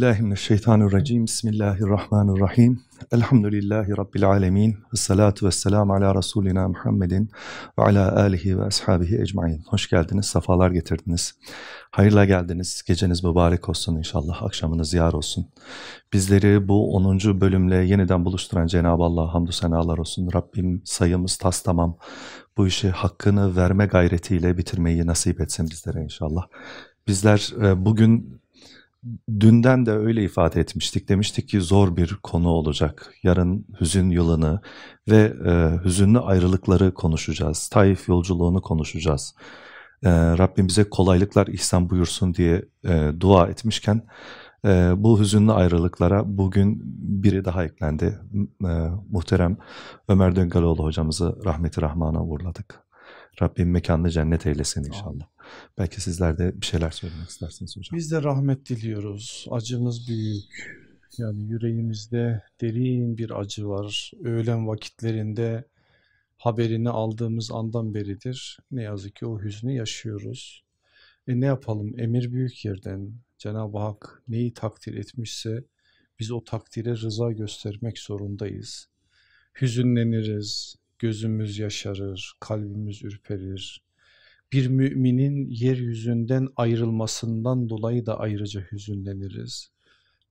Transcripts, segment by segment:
Euzubillahimineşşeytanirracim. Bismillahirrahmanirrahim. Elhamdülillahi Rabbil alemin. Ve salatu ve selamu ala Resulina Muhammedin ve ala alihi ve ashabihi ecmain. Hoş geldiniz, sefalar getirdiniz. Hayırla geldiniz. Geceniz mübarek olsun inşallah. Akşamınız yar olsun. Bizleri bu 10. bölümle yeniden buluşturan Cenab-ı Allah hamdü senalar olsun. Rabbim sayımız tas tamam. Bu işi hakkını verme gayretiyle bitirmeyi nasip etsin bizlere inşallah. Bizler e, bugün dünden de öyle ifade etmiştik. Demiştik ki zor bir konu olacak. Yarın hüzün yılını ve e, hüzünlü ayrılıkları konuşacağız. Taif yolculuğunu konuşacağız. E, Rabbim bize kolaylıklar ihsan buyursun diye e, dua etmişken e, bu hüzünlü ayrılıklara bugün biri daha eklendi. E, muhterem Ömer Döngaloğlu hocamızı rahmeti rahmana uğurladık. Rabbim mekanını cennet eylesin inşallah. Belki sizler de bir şeyler söylemek istersiniz hocam. Biz de rahmet diliyoruz. Acımız büyük. Yani yüreğimizde derin bir acı var. Öğlen vakitlerinde haberini aldığımız andan beridir. Ne yazık ki o hüznü yaşıyoruz. E ne yapalım? Emir büyük yerden. Cenab-ı Hak neyi takdir etmişse biz o takdire rıza göstermek zorundayız. Hüzünleniriz, gözümüz yaşarır, kalbimiz ürperir. Bir müminin yeryüzünden ayrılmasından dolayı da ayrıca hüzünleniriz.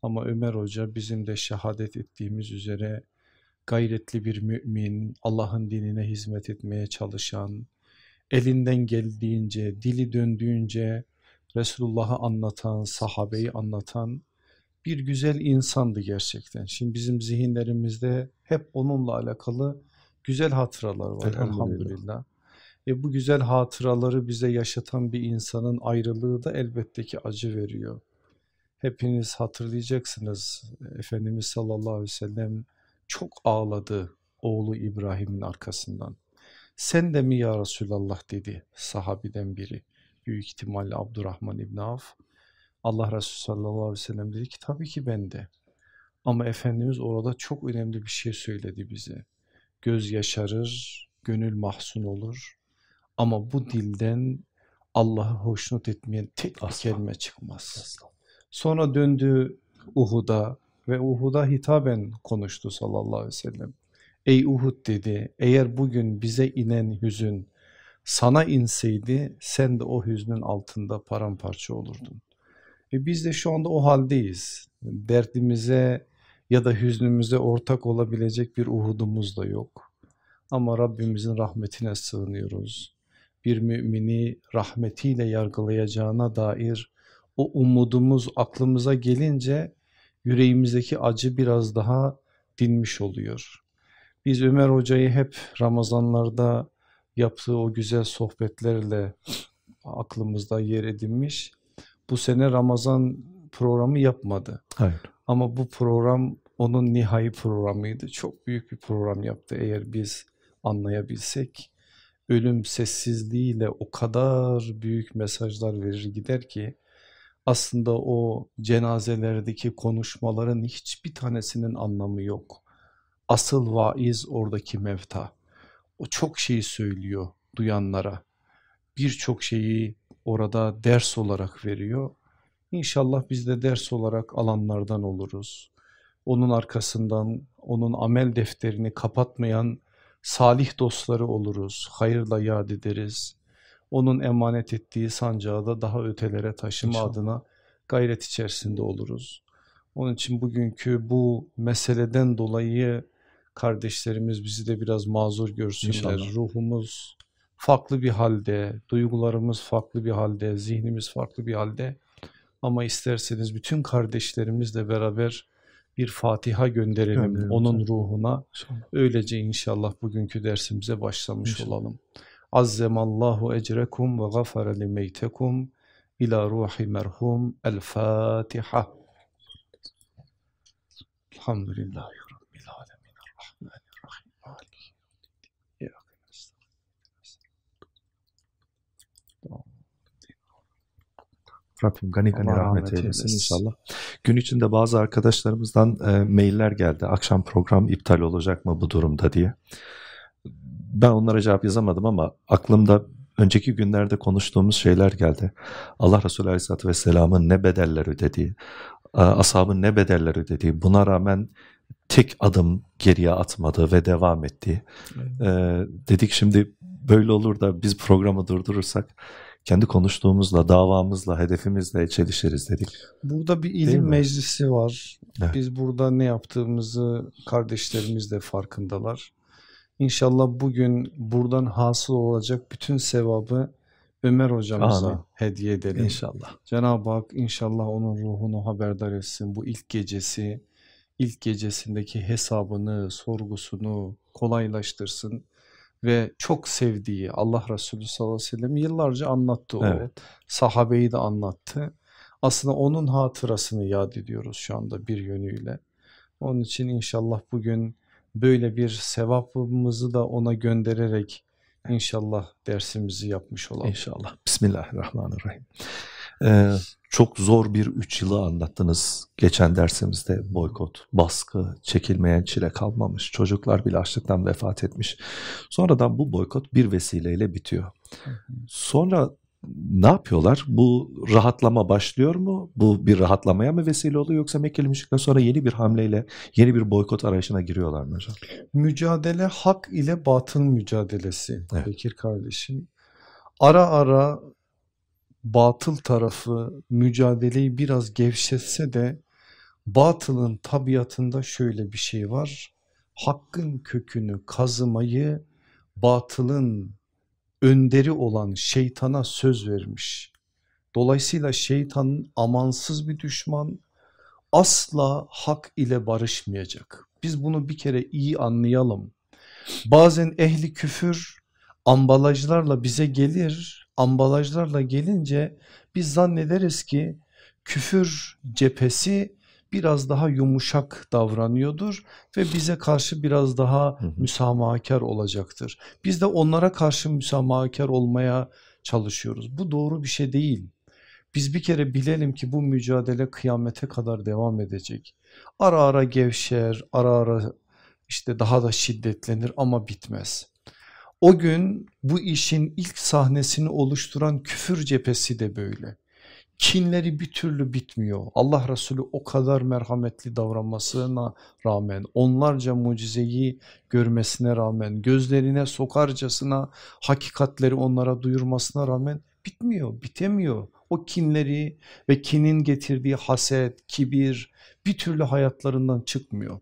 Ama Ömer Hoca bizim de şehadet ettiğimiz üzere gayretli bir mümin, Allah'ın dinine hizmet etmeye çalışan, elinden geldiğince, dili döndüğünce Resulullah'ı anlatan, sahabeyi anlatan bir güzel insandı gerçekten. Şimdi bizim zihinlerimizde hep onunla alakalı güzel hatıralar var elhamdülillah. elhamdülillah. E bu güzel hatıraları bize yaşatan bir insanın ayrılığı da elbette ki acı veriyor. Hepiniz hatırlayacaksınız Efendimiz sallallahu aleyhi ve sellem çok ağladı oğlu İbrahim'in arkasından. Sen de mi ya Resulallah dedi sahabiden biri. Büyük ihtimalle Abdurrahman İbn Avf. Allah Resulü sallallahu aleyhi ve sellem dedi ki tabii ki ben de. Ama Efendimiz orada çok önemli bir şey söyledi bize. Göz yaşarır, gönül mahzun olur. Ama bu dilden Allah'ı hoşnut etmeyen tek bir kelime çıkmaz. Sonra döndü Uhud'a ve Uhud'a hitaben konuştu sallallahu aleyhi ve sellem. Ey Uhud dedi eğer bugün bize inen hüzün sana inseydi sen de o hüznün altında paramparça olurdun. E biz de şu anda o haldeyiz. Derdimize ya da hüznümüze ortak olabilecek bir Uhud'umuz da yok. Ama Rabbimizin rahmetine sığınıyoruz. Bir mümini rahmetiyle yargılayacağına dair o umudumuz aklımıza gelince yüreğimizdeki acı biraz daha dinmiş oluyor. Biz Ömer Hoca'yı hep Ramazanlarda yaptığı o güzel sohbetlerle aklımızda yer edinmiş. Bu sene Ramazan programı yapmadı. Hayır. Ama bu program onun nihai programıydı. Çok büyük bir program yaptı eğer biz anlayabilsek. Ölüm sessizliğiyle o kadar büyük mesajlar verir gider ki aslında o cenazelerdeki konuşmaların hiçbir tanesinin anlamı yok. Asıl vaiz oradaki mevta. O çok şeyi söylüyor duyanlara. Birçok şeyi orada ders olarak veriyor. İnşallah biz de ders olarak alanlardan oluruz. Onun arkasından onun amel defterini kapatmayan salih dostları oluruz. Hayırla yad ederiz onun emanet ettiği sancağı da daha ötelere taşıma İnşallah. adına gayret içerisinde oluruz. Onun için bugünkü bu meseleden dolayı kardeşlerimiz bizi de biraz mazur görsünler. İnşallah. Ruhumuz farklı bir halde, duygularımız farklı bir halde, zihnimiz farklı bir halde. Ama isterseniz bütün kardeşlerimizle beraber bir Fatiha gönderelim Gönderelim onun ruhuna. İnşallah. Öylece inşallah bugünkü dersimize başlamış inşallah. olalım. Azzemallahu ecrekum ve gafara limeytekum ila ruhi merhum. El Fatiha. Elhamdülillahi Rabbil alemin. Errahmanirrahim. Maliki. Rabbim gani gani rahmet, rahmet eylesin inşallah. Gün içinde bazı arkadaşlarımızdan e, mailler geldi. Akşam program iptal olacak mı bu durumda diye ben onlara cevap yazamadım ama aklımda önceki günlerde konuştuğumuz şeyler geldi. Allah Resulü Aleyhisselatü Vesselam'ın ne bedeller ödediği, ashabın ne bedeller ödediği buna rağmen tek adım geriye atmadı ve devam etti. Evet. Ee, dedik şimdi böyle olur da biz programı durdurursak kendi konuştuğumuzla, davamızla, hedefimizle çelişiriz dedik. Burada bir ilim meclisi var. Evet. Biz burada ne yaptığımızı kardeşlerimiz de farkındalar. İnşallah bugün buradan hasıl olacak bütün sevabı Ömer hocamıza Amin. hediye edelim. İnşallah. Cenab-ı Hak inşallah onun ruhunu haberdar etsin. Bu ilk gecesi, ilk gecesindeki hesabını, sorgusunu kolaylaştırsın ve çok sevdiği Allah Resulü sallallahu aleyhi ve sellem yıllarca anlattı o. Evet. Sahabeyi de anlattı. Aslında onun hatırasını yad ediyoruz şu anda bir yönüyle. Onun için inşallah bugün böyle bir sevabımızı da ona göndererek inşallah dersimizi yapmış olalım. İnşallah. Bismillahirrahmanirrahim. Ee, çok zor bir üç yılı anlattınız geçen dersimizde boykot, baskı, çekilmeyen çile kalmamış, çocuklar bile açlıktan vefat etmiş. Sonradan bu boykot bir vesileyle bitiyor. Sonra ne yapıyorlar? Bu rahatlama başlıyor mu? Bu bir rahatlamaya mı vesile oluyor yoksa Mekkeli müşrikler sonra yeni bir hamleyle yeni bir boykot arayışına giriyorlar mı hocam? Mücadele hak ile batıl mücadelesi evet. Bekir kardeşim. Ara ara batıl tarafı mücadeleyi biraz gevşetse de batılın tabiatında şöyle bir şey var. Hakkın kökünü kazımayı batılın önderi olan şeytana söz vermiş. Dolayısıyla şeytanın amansız bir düşman asla hak ile barışmayacak. Biz bunu bir kere iyi anlayalım. Bazen ehli küfür ambalajlarla bize gelir. Ambalajlarla gelince biz zannederiz ki küfür cephesi biraz daha yumuşak davranıyordur ve bize karşı biraz daha müsamahakar olacaktır. Biz de onlara karşı müsamahakar olmaya çalışıyoruz. Bu doğru bir şey değil. Biz bir kere bilelim ki bu mücadele kıyamete kadar devam edecek. Ara ara gevşer, ara ara işte daha da şiddetlenir ama bitmez. O gün bu işin ilk sahnesini oluşturan küfür cephesi de böyle kinleri bir türlü bitmiyor. Allah Resulü o kadar merhametli davranmasına rağmen onlarca mucizeyi görmesine rağmen gözlerine sokarcasına hakikatleri onlara duyurmasına rağmen bitmiyor, bitemiyor. O kinleri ve kinin getirdiği haset, kibir bir türlü hayatlarından çıkmıyor.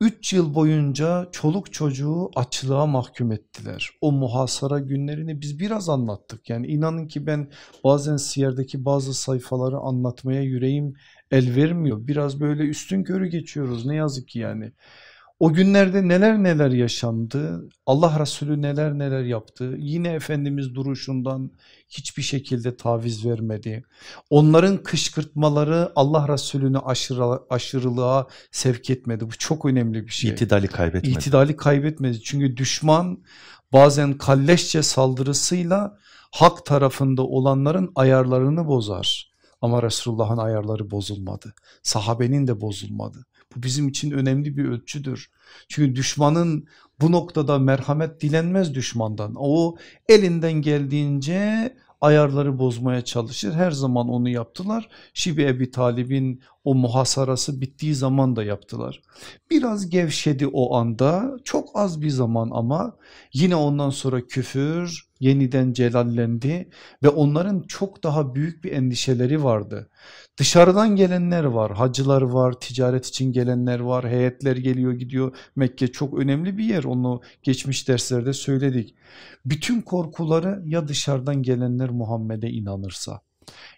3 yıl boyunca çoluk çocuğu açlığa mahkum ettiler. O muhasara günlerini biz biraz anlattık. Yani inanın ki ben bazen Siyer'deki bazı sayfaları anlatmaya yüreğim el vermiyor. Biraz böyle üstün körü geçiyoruz ne yazık ki yani. O günlerde neler neler yaşandı, Allah Resulü neler neler yaptı, yine Efendimiz duruşundan hiçbir şekilde taviz vermedi. Onların kışkırtmaları Allah Resulü'nü aşırı, aşırılığa sevk etmedi. Bu çok önemli bir şey. İtidali kaybetmedi. İtidali kaybetmedi çünkü düşman bazen kalleşçe saldırısıyla hak tarafında olanların ayarlarını bozar. Ama Resulullah'ın ayarları bozulmadı. Sahabenin de bozulmadı. Bu bizim için önemli bir ölçüdür. Çünkü düşmanın bu noktada merhamet dilenmez düşmandan. O elinden geldiğince ayarları bozmaya çalışır. Her zaman onu yaptılar. Şibi Ebi Talib'in o muhasarası bittiği zaman da yaptılar. Biraz gevşedi o anda çok az bir zaman ama yine ondan sonra küfür yeniden celallendi ve onların çok daha büyük bir endişeleri vardı. Dışarıdan gelenler var, hacılar var, ticaret için gelenler var, heyetler geliyor gidiyor. Mekke çok önemli bir yer onu geçmiş derslerde söyledik. Bütün korkuları ya dışarıdan gelenler Muhammed'e inanırsa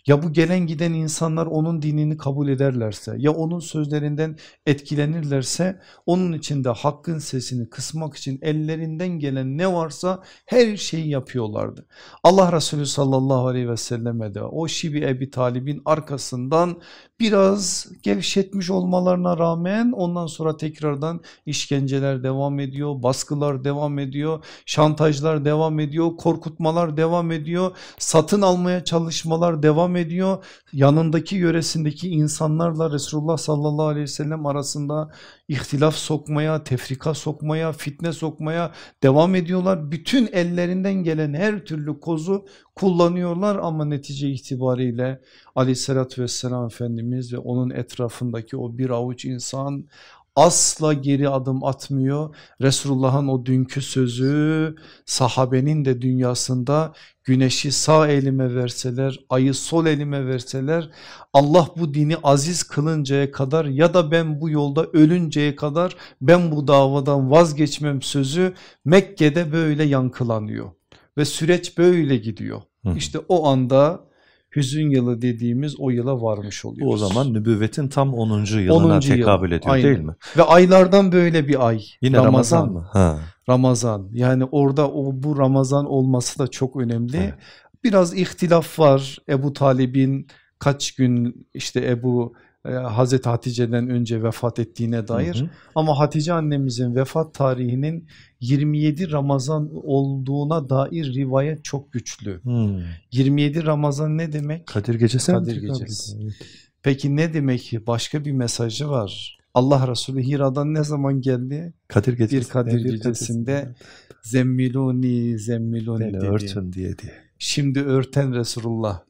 ya bu gelen giden insanlar onun dinini kabul ederlerse ya onun sözlerinden etkilenirlerse onun için de hakkın sesini kısmak için ellerinden gelen ne varsa her şeyi yapıyorlardı. Allah Resulü sallallahu aleyhi ve selleme de o Şibi Ebi Talib'in arkasından biraz gevşetmiş olmalarına rağmen ondan sonra tekrardan işkenceler devam ediyor, baskılar devam ediyor, şantajlar devam ediyor, korkutmalar devam ediyor, satın almaya çalışmalar devam devam ediyor. Yanındaki yöresindeki insanlarla Resulullah sallallahu aleyhi ve sellem arasında ihtilaf sokmaya, tefrika sokmaya, fitne sokmaya devam ediyorlar. Bütün ellerinden gelen her türlü kozu kullanıyorlar ama netice itibariyle aleyhissalatü vesselam Efendimiz ve onun etrafındaki o bir avuç insan asla geri adım atmıyor. Resulullah'ın o dünkü sözü sahabenin de dünyasında güneşi sağ elime verseler, ayı sol elime verseler Allah bu dini aziz kılıncaya kadar ya da ben bu yolda ölünceye kadar ben bu davadan vazgeçmem sözü Mekke'de böyle yankılanıyor ve süreç böyle gidiyor. İşte o anda hüzün yılı dediğimiz o yıla varmış oluyoruz. O zaman nübüvvetin tam 10. yılına 10. tekabül ediyor Aynen. değil mi? Ve aylardan böyle bir ay. Yine Ramazan, Ramazan mı? Ha. Ramazan yani orada o bu Ramazan olması da çok önemli. Evet. Biraz ihtilaf var Ebu Talib'in kaç gün işte Ebu e, Hazreti Hatice'den önce vefat ettiğine dair hı hı. ama Hatice annemizin vefat tarihinin 27 Ramazan olduğuna dair rivayet çok güçlü. Hı. 27 Ramazan ne demek? Kadir Gecesi. Kadir Gecesi. Peki ne demek ki? Başka bir mesajı var. Allah Resulü Hira'dan ne zaman geldi? Kadir Gecesi. Bir Kadir Gecesi'nde zemmiluni zemmiluni dedi. örtün diye diye. Şimdi örten Resulullah.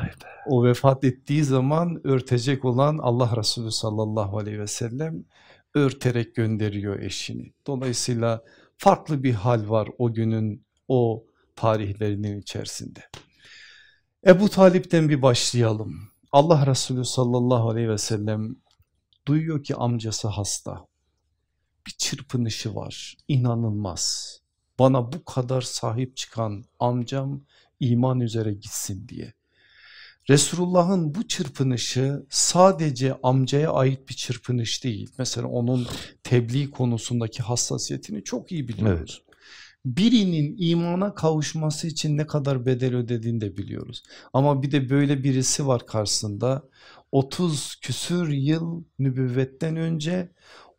Be o vefat ettiği zaman örtecek olan Allah Resulü sallallahu aleyhi ve sellem örterek gönderiyor eşini. Dolayısıyla farklı bir hal var o günün o tarihlerinin içerisinde. Ebu Talip'ten bir başlayalım. Allah Resulü sallallahu aleyhi ve sellem duyuyor ki amcası hasta. Bir çırpınışı var inanılmaz. Bana bu kadar sahip çıkan amcam iman üzere gitsin diye. Resulullah'ın bu çırpınışı sadece amcaya ait bir çırpınış değil. Mesela onun tebliğ konusundaki hassasiyetini çok iyi biliyoruz. Evet. Birinin imana kavuşması için ne kadar bedel ödediğini de biliyoruz. Ama bir de böyle birisi var karşısında 30 küsür yıl nübüvvetten önce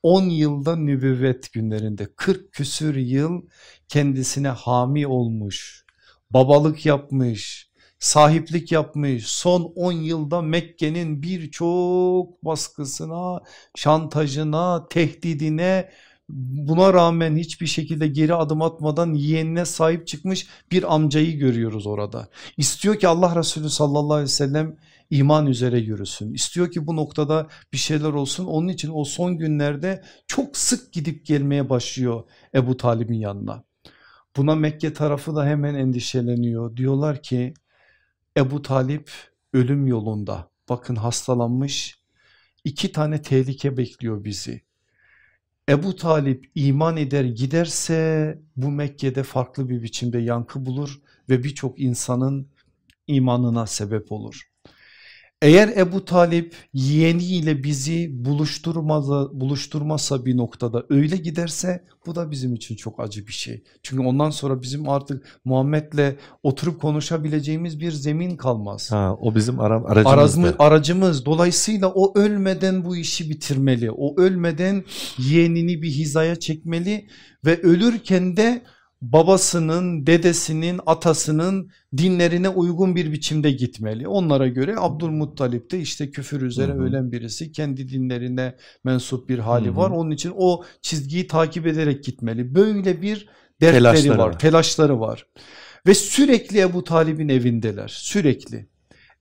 10 yılda nübüvvet günlerinde 40 küsür yıl kendisine hami olmuş, babalık yapmış, sahiplik yapmış son 10 yılda Mekke'nin birçok baskısına, şantajına, tehdidine buna rağmen hiçbir şekilde geri adım atmadan yeğenine sahip çıkmış bir amcayı görüyoruz orada. İstiyor ki Allah Resulü sallallahu aleyhi ve sellem iman üzere yürüsün. İstiyor ki bu noktada bir şeyler olsun. Onun için o son günlerde çok sık gidip gelmeye başlıyor Ebu Talib'in yanına. Buna Mekke tarafı da hemen endişeleniyor. Diyorlar ki Ebu Talip ölüm yolunda bakın hastalanmış iki tane tehlike bekliyor bizi. Ebu Talip iman eder giderse bu Mekke'de farklı bir biçimde yankı bulur ve birçok insanın imanına sebep olur. Eğer Ebu Talip yeğeniyle bizi buluşturmasa, buluşturmasa bir noktada öyle giderse bu da bizim için çok acı bir şey. Çünkü ondan sonra bizim artık Muhammed'le oturup konuşabileceğimiz bir zemin kalmaz. Ha, o bizim ara, aracımız. Arazmı, aracımız. Dolayısıyla o ölmeden bu işi bitirmeli. O ölmeden yeğenini bir hizaya çekmeli ve ölürken de babasının, dedesinin, atasının dinlerine uygun bir biçimde gitmeli. Onlara göre Abdülmuttalip de işte küfür üzere hı hı. ölen birisi kendi dinlerine mensup bir hali hı hı. var. Onun için o çizgiyi takip ederek gitmeli. Böyle bir dertleri telaşları var, var, telaşları var. Ve sürekli Ebu Talib'in evindeler sürekli.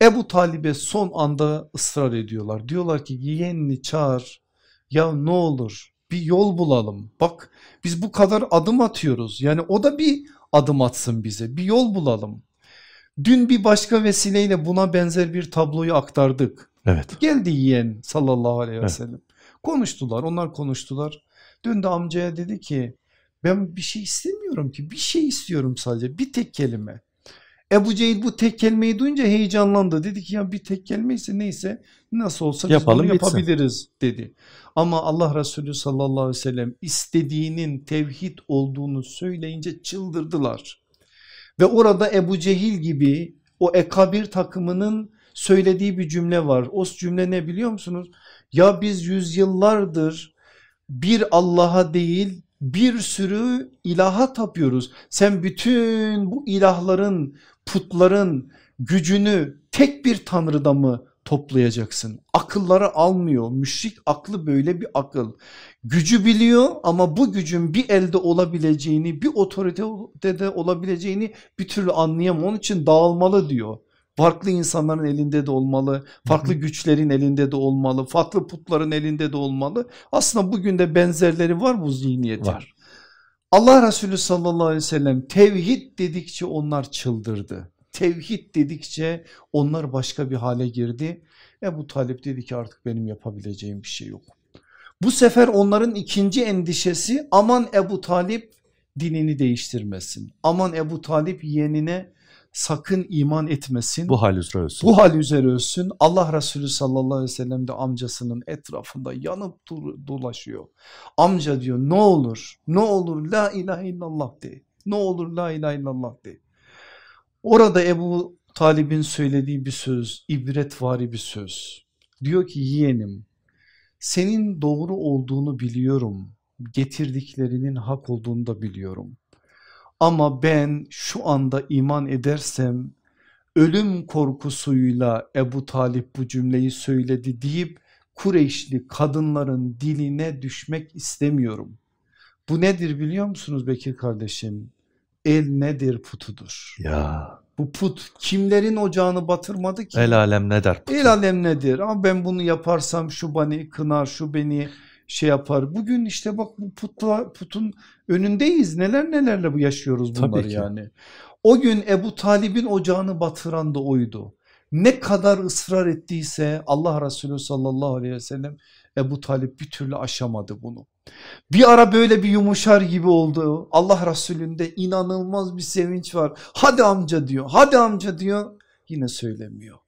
Ebu Talib'e son anda ısrar ediyorlar. Diyorlar ki yeğenini çağır ya ne olur bir yol bulalım. Bak biz bu kadar adım atıyoruz. Yani o da bir adım atsın bize. Bir yol bulalım. Dün bir başka vesileyle buna benzer bir tabloyu aktardık. Evet. Geldi yeğen sallallahu aleyhi ve sellem. Evet. Konuştular onlar konuştular. Dün de amcaya dedi ki ben bir şey istemiyorum ki bir şey istiyorum sadece bir tek kelime. Ebu Cehil bu tek kelimeyi duyunca heyecanlandı. Dedi ki ya bir tek kelime ise neyse nasıl olsa biz Yapalım, bunu yapabiliriz dedi. Ama Allah Resulü sallallahu aleyhi ve sellem istediğinin tevhid olduğunu söyleyince çıldırdılar. Ve orada Ebu Cehil gibi o ekabir takımının söylediği bir cümle var. O cümle ne biliyor musunuz? Ya biz yüzyıllardır bir Allah'a değil bir sürü ilaha tapıyoruz. Sen bütün bu ilahların, putların gücünü tek bir tanrıda mı toplayacaksın? Akılları almıyor. Müşrik aklı böyle bir akıl. Gücü biliyor ama bu gücün bir elde olabileceğini, bir otoritede olabileceğini bir türlü anlayamıyor. Onun için dağılmalı diyor. Farklı insanların elinde de olmalı, farklı güçlerin elinde de olmalı, farklı putların elinde de olmalı. Aslında bugün de benzerleri var bu zihniyetin. Var. Allah Resulü sallallahu aleyhi ve sellem tevhid dedikçe onlar çıldırdı. Tevhid dedikçe onlar başka bir hale girdi. Ebu Talip dedi ki artık benim yapabileceğim bir şey yok. Bu sefer onların ikinci endişesi aman Ebu Talip dinini değiştirmesin. Aman Ebu Talip yeğenine sakın iman etmesin. Bu hal üzere ölsün. Bu hal üzere ölsün. Allah Resulü sallallahu aleyhi ve sellem de amcasının etrafında yanıp dolaşıyor. Amca diyor ne olur ne olur la ilahe illallah de. Ne olur la ilahe illallah de. Orada Ebu Talib'in söylediği bir söz ibretvari bir söz. Diyor ki yeğenim senin doğru olduğunu biliyorum. Getirdiklerinin hak olduğunu da biliyorum. Ama ben şu anda iman edersem ölüm korkusuyla Ebu Talip bu cümleyi söyledi deyip Kureyşli kadınların diline düşmek istemiyorum. Bu nedir biliyor musunuz Bekir kardeşim? El nedir putudur. Ya. Bu put kimlerin ocağını batırmadı ki? El alem ne der? Putu. El alem nedir? Ama ben bunu yaparsam şu beni kınar, şu beni şey yapar. Bugün işte bak bu putla, putun önündeyiz. Neler nelerle bu yaşıyoruz bunları yani. O gün Ebu Talib'in ocağını batıran da oydu. Ne kadar ısrar ettiyse Allah Resulü sallallahu aleyhi ve sellem Ebu Talip bir türlü aşamadı bunu. Bir ara böyle bir yumuşar gibi oldu. Allah Resulü'nde inanılmaz bir sevinç var. Hadi amca diyor, hadi amca diyor. Yine söylemiyor.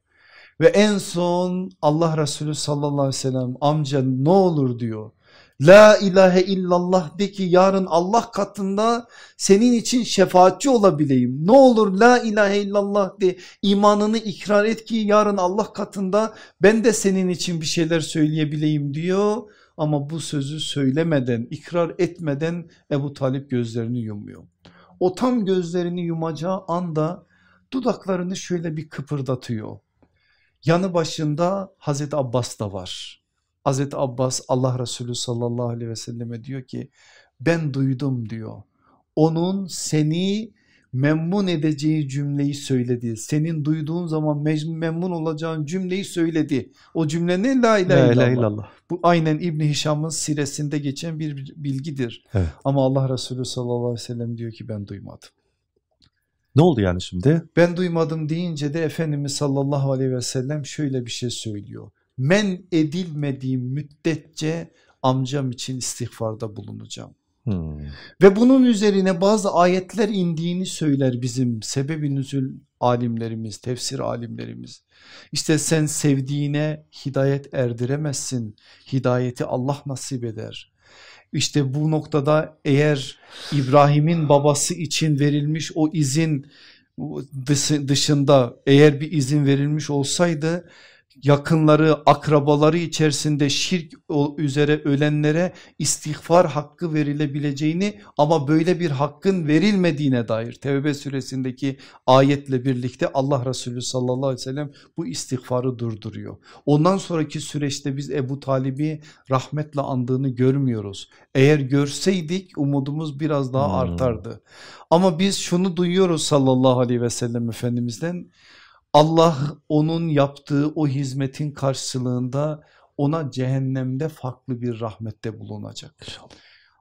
Ve en son Allah Resulü sallallahu aleyhi ve sellem amca ne olur diyor. La ilahe illallah de ki yarın Allah katında senin için şefaatçi olabileyim. Ne olur la ilahe illallah de imanını ikrar et ki yarın Allah katında ben de senin için bir şeyler söyleyebileyim diyor. Ama bu sözü söylemeden ikrar etmeden Ebu Talip gözlerini yumuyor. O tam gözlerini yumacağı anda dudaklarını şöyle bir kıpırdatıyor. Yanı başında Hazreti Abbas da var. Hazreti Abbas Allah Resulü sallallahu aleyhi ve selleme diyor ki ben duydum diyor. Onun seni memnun edeceği cümleyi söyledi. Senin duyduğun zaman memnun olacağın cümleyi söyledi. O cümle ne? La ilahe, illallah. illallah. Bu aynen İbni Hişam'ın siresinde geçen bir bilgidir. Evet. Ama Allah Resulü sallallahu aleyhi ve sellem diyor ki ben duymadım. Ne oldu yani şimdi? Ben duymadım deyince de Efendimiz sallallahu aleyhi ve sellem şöyle bir şey söylüyor. Men edilmediğim müddetçe amcam için istiğfarda bulunacağım. Hmm. Ve bunun üzerine bazı ayetler indiğini söyler bizim sebebi nüzül alimlerimiz, tefsir alimlerimiz. İşte sen sevdiğine hidayet erdiremezsin. Hidayeti Allah nasip eder. İşte bu noktada eğer İbrahim'in babası için verilmiş o izin dışında eğer bir izin verilmiş olsaydı yakınları, akrabaları içerisinde şirk üzere ölenlere istiğfar hakkı verilebileceğini ama böyle bir hakkın verilmediğine dair Tevbe suresindeki ayetle birlikte Allah Resulü sallallahu aleyhi ve sellem bu istiğfarı durduruyor. Ondan sonraki süreçte biz Ebu Talib'i rahmetle andığını görmüyoruz. Eğer görseydik umudumuz biraz daha hmm. artardı. Ama biz şunu duyuyoruz sallallahu aleyhi ve sellem Efendimiz'den Allah onun yaptığı o hizmetin karşılığında ona cehennemde farklı bir rahmette bulunacak.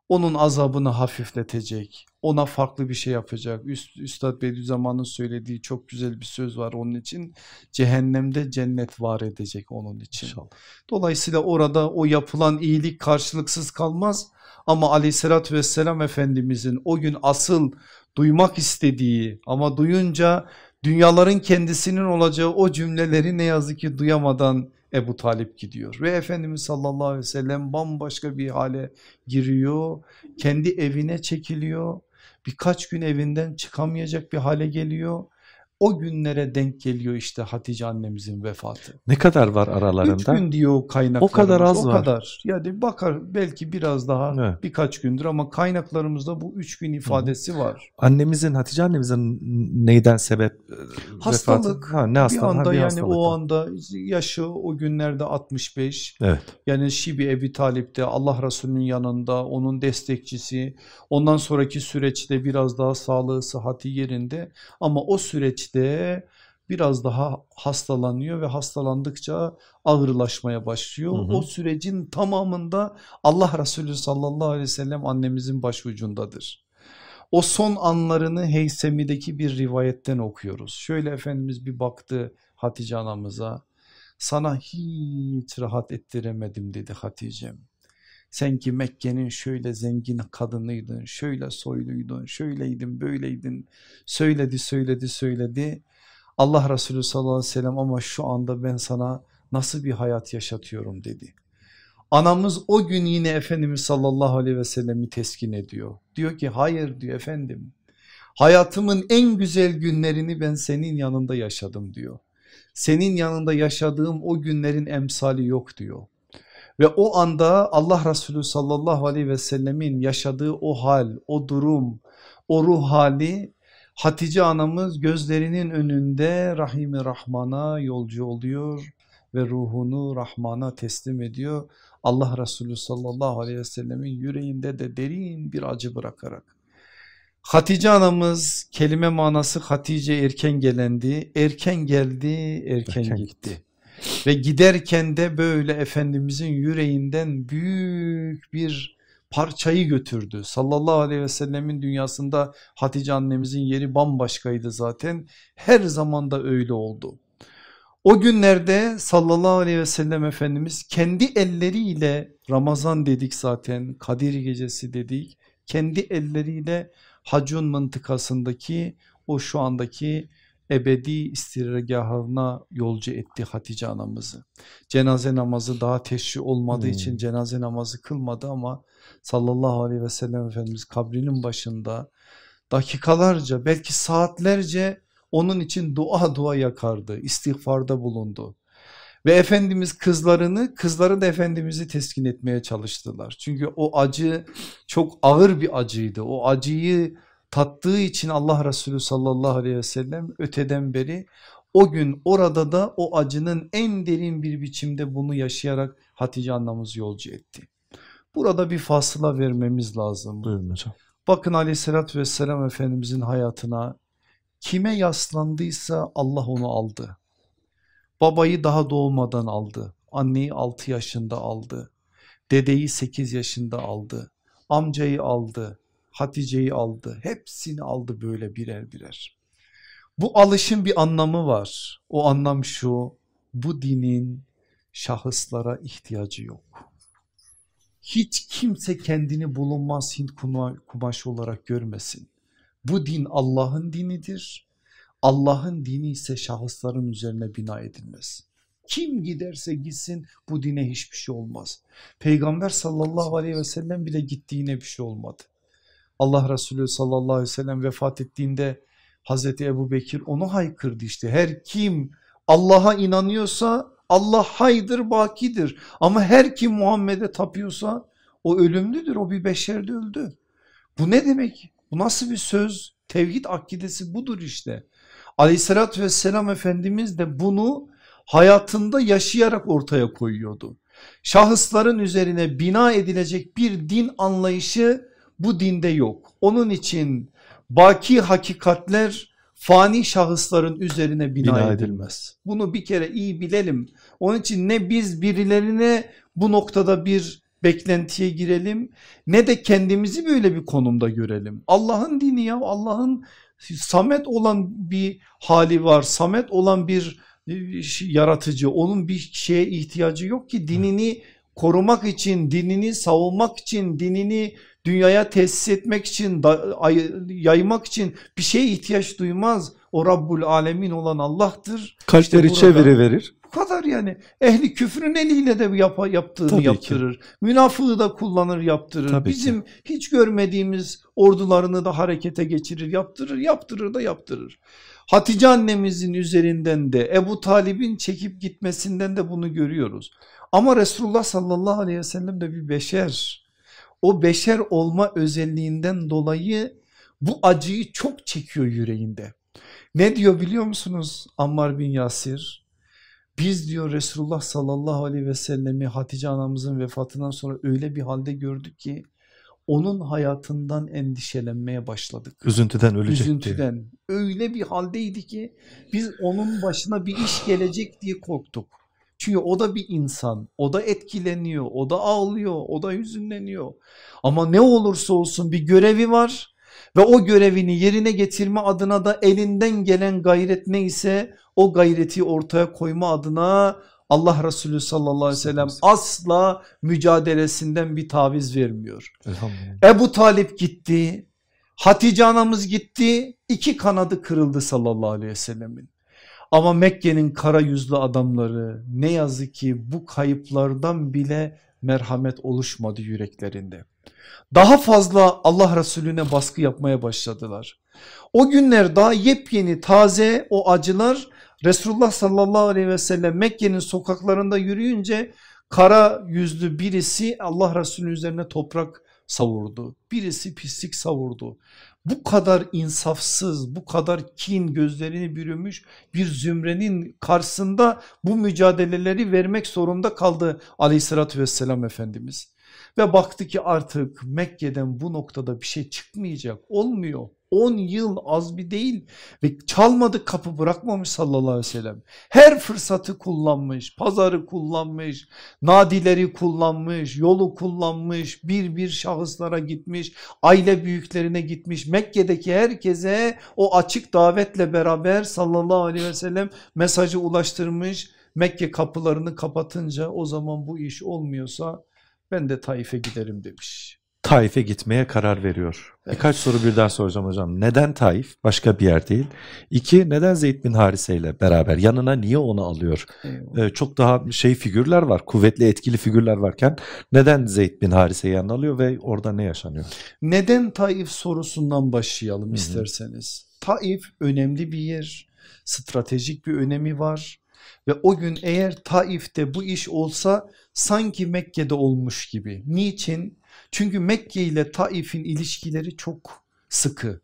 Onun azabını hafifletecek, ona farklı bir şey yapacak. Üst, Üstad Bediüzzaman'ın söylediği çok güzel bir söz var onun için. Cehennemde cennet var edecek onun için. İnşallah. Dolayısıyla orada o yapılan iyilik karşılıksız kalmaz. Ama aleyhissalatü vesselam Efendimizin o gün asıl duymak istediği ama duyunca dünyaların kendisinin olacağı o cümleleri ne yazık ki duyamadan Ebu Talip gidiyor. Ve Efendimiz sallallahu aleyhi ve sellem bambaşka bir hale giriyor. Kendi evine çekiliyor. Birkaç gün evinden çıkamayacak bir hale geliyor o günlere denk geliyor işte Hatice annemizin vefatı. Ne kadar var aralarında? Üç gün diyor kaynaklarımız. O kadar az o var. kadar. Yani bakar belki biraz daha Evet. birkaç gündür ama kaynaklarımızda bu üç gün ifadesi var. Annemizin Hatice annemizin neyden sebep e, Hastalık. vefatı? Ha, ne Bir hastalık? Ha, anda bir yani hastalık o anda yaşı o günlerde 65. Evet. Yani Şibi Ebi Talip'te Allah Resulü'nün yanında onun destekçisi. Ondan sonraki süreçte biraz daha sağlığı sıhhati yerinde ama o süreçte biraz daha hastalanıyor ve hastalandıkça ağırlaşmaya başlıyor. Hı hı. O sürecin tamamında Allah Resulü sallallahu aleyhi ve sellem annemizin başucundadır. O son anlarını Heysemi'deki bir rivayetten okuyoruz. Şöyle Efendimiz bir baktı Hatice anamıza. Sana hiç rahat ettiremedim dedi Hatice'm. Sen ki Mekke'nin şöyle zengin kadınıydın, şöyle soyluydun, şöyleydin, böyleydin. Söyledi, söyledi, söyledi. Allah Resulü sallallahu aleyhi ve sellem ama şu anda ben sana nasıl bir hayat yaşatıyorum dedi. Anamız o gün yine Efendimiz sallallahu aleyhi ve sellemi teskin ediyor. Diyor ki hayır diyor efendim. Hayatımın en güzel günlerini ben senin yanında yaşadım diyor. Senin yanında yaşadığım o günlerin emsali yok diyor. Ve o anda Allah Resulü sallallahu aleyhi ve sellemin yaşadığı o hal, o durum, o ruh hali Hatice anamız gözlerinin önünde Rahimi Rahman'a yolcu oluyor ve ruhunu Rahman'a teslim ediyor. Allah Resulü sallallahu aleyhi ve sellemin yüreğinde de derin bir acı bırakarak. Hatice anamız kelime manası Hatice erken gelendi, erken geldi, erken, Erken gitti. Ve giderken de böyle Efendimizin yüreğinden büyük bir parçayı götürdü. Sallallahu aleyhi ve sellemin dünyasında Hatice annemizin yeri bambaşkaydı zaten. Her zaman da öyle oldu. O günlerde sallallahu aleyhi ve sellem Efendimiz kendi elleriyle Ramazan dedik zaten Kadir gecesi dedik. Kendi elleriyle Hacun mıntıkasındaki o şu andaki ebedi istirgahına yolcu etti Hatice anamızı. Cenaze namazı daha teşri olmadığı Hmm. için cenaze namazı kılmadı ama sallallahu aleyhi ve sellem Efendimiz kabrinin başında dakikalarca belki saatlerce onun için dua dua yakardı, istiğfarda bulundu. Ve Efendimiz kızlarını, kızları da Efendimiz'i teskin etmeye çalıştılar. Çünkü o acı çok ağır bir acıydı. O acıyı tattığı için Allah Resulü sallallahu aleyhi ve sellem öteden beri o gün orada da o acının en derin bir biçimde bunu yaşayarak Hatice annemiz yolcu etti. Burada bir fasıla vermemiz lazım. Buyurun hocam. Bakın aleyhissalatü vesselam Efendimizin hayatına kime yaslandıysa Allah onu aldı. Babayı daha doğmadan aldı. Anneyi 6 yaşında aldı. Dedeyi 8 yaşında aldı. Amcayı aldı. Hatice'yi aldı. Hepsini aldı böyle birer birer. Bu alışın bir anlamı var. O anlam şu. Bu dinin şahıslara ihtiyacı yok. Hiç kimse kendini bulunmaz Hint kuma- kumaşı olarak görmesin. Bu din Allah'ın dinidir. Allah'ın dini ise şahısların üzerine bina edilmez. Kim giderse gitsin bu dine hiçbir şey olmaz. Peygamber sallallahu aleyhi ve sellem bile gittiğine bir şey olmadı. Allah Resulü sallallahu aleyhi ve sellem vefat ettiğinde Hazreti Ebu Bekir onu haykırdı işte. Her kim Allah'a inanıyorsa Allah haydır bakidir. Ama her kim Muhammed'e tapıyorsa o ölümlüdür. O bir beşerde öldü. Bu ne demek? Bu nasıl bir söz? Tevhid akidesi budur işte. Aleyhissalatü vesselam Efendimiz de bunu hayatında yaşayarak ortaya koyuyordu. Şahısların üzerine bina edilecek bir din anlayışı bu dinde yok. Onun için baki hakikatler fani şahısların üzerine bina, Bina edilmez. Bunu bir kere iyi bilelim. Onun için ne biz birilerine bu noktada bir beklentiye girelim ne de kendimizi böyle bir konumda görelim. Allah'ın dini ya Allah'ın samet olan bir hali var. Samet olan bir e, yaratıcı. Onun bir şeye ihtiyacı yok ki dinini korumak için, dinini savunmak için, dinini dünyaya tesis etmek için, yaymak için bir şeye ihtiyaç duymaz. O Rabbul Alemin olan Allah'tır. Kalpleri İşte çeviri verir. Bu kadar yani. Ehli küfrün eliyle de yap, yaptığını Tabii ki. yaptırır. Münafığı da kullanır yaptırır. Tabii ki. Bizim hiç görmediğimiz ordularını da harekete geçirir yaptırır yaptırır da yaptırır. Hatice annemizin üzerinden de Ebu Talib'in çekip gitmesinden de bunu görüyoruz. Ama Resulullah sallallahu aleyhi ve sellem de bir beşer. O beşer olma özelliğinden dolayı bu acıyı çok çekiyor yüreğinde. Ne diyor biliyor musunuz Ammar bin Yasir? Biz diyor Resulullah sallallahu aleyhi ve sellemi Hatice anamızın vefatından sonra öyle bir halde gördük ki onun hayatından endişelenmeye başladık. Üzüntüden ölecek Üzüntüden. diye. Öyle bir haldeydi ki biz onun başına bir iş gelecek diye korktuk. Çünkü o da bir insan, o da etkileniyor, o da ağlıyor, o da hüzünleniyor. Ama ne olursa olsun bir görevi var ve o görevini yerine getirme adına da elinden gelen gayret neyse o gayreti ortaya koyma adına Allah Resulü sallallahu aleyhi ve sellem asla mücadelesinden bir taviz vermiyor. Ebu Talip gitti, Hatice anamız gitti, iki kanadı kırıldı sallallahu aleyhi ve sellemin. Ama Mekke'nin kara yüzlü adamları ne yazık ki bu kayıplardan bile merhamet oluşmadı yüreklerinde. Daha fazla Allah Resulüne baskı yapmaya başladılar. O günler daha yepyeni taze o acılar Resulullah sallallahu aleyhi ve sellem Mekke'nin sokaklarında yürüyünce kara yüzlü birisi Allah Resulü üzerine toprak savurdu. Birisi pislik savurdu. Bu kadar insafsız, bu kadar kin gözlerini bürümüş bir zümrenin karşısında bu mücadeleleri vermek zorunda kaldı aleyhissalatü vesselam Efendimiz. Ve baktı ki artık Mekke'den bu noktada bir şey çıkmayacak olmuyor. 10 yıl az bir değil ve çalmadı kapı bırakmamış sallallahu aleyhi ve sellem. Her fırsatı kullanmış, pazarı kullanmış, nadileri kullanmış, yolu kullanmış, bir bir şahıslara gitmiş, aile büyüklerine gitmiş. Mekke'deki herkese o açık davetle beraber sallallahu aleyhi ve sellem mesajı ulaştırmış. Mekke kapılarını kapatınca o zaman bu iş olmuyorsa ben de Taif'e giderim demiş. Taif'e gitmeye karar veriyor. Evet. Birkaç soru birden soracağım hocam. Neden Taif? Başka bir yer değil. İki, neden Zeyd bin Harise ile beraber? Yanına niye onu alıyor? Ee, çok daha şey figürler var. Kuvvetli etkili figürler varken neden Zeyd bin Harise'yi yanına alıyor ve orada ne yaşanıyor? Neden Taif sorusundan başlayalım Hı -hı. isterseniz. Taif önemli bir yer. Stratejik bir önemi var. Ve o gün eğer Taif'te bu iş olsa sanki Mekke'de olmuş gibi. Niçin? Çünkü Mekke ile Taif'in ilişkileri çok sıkı.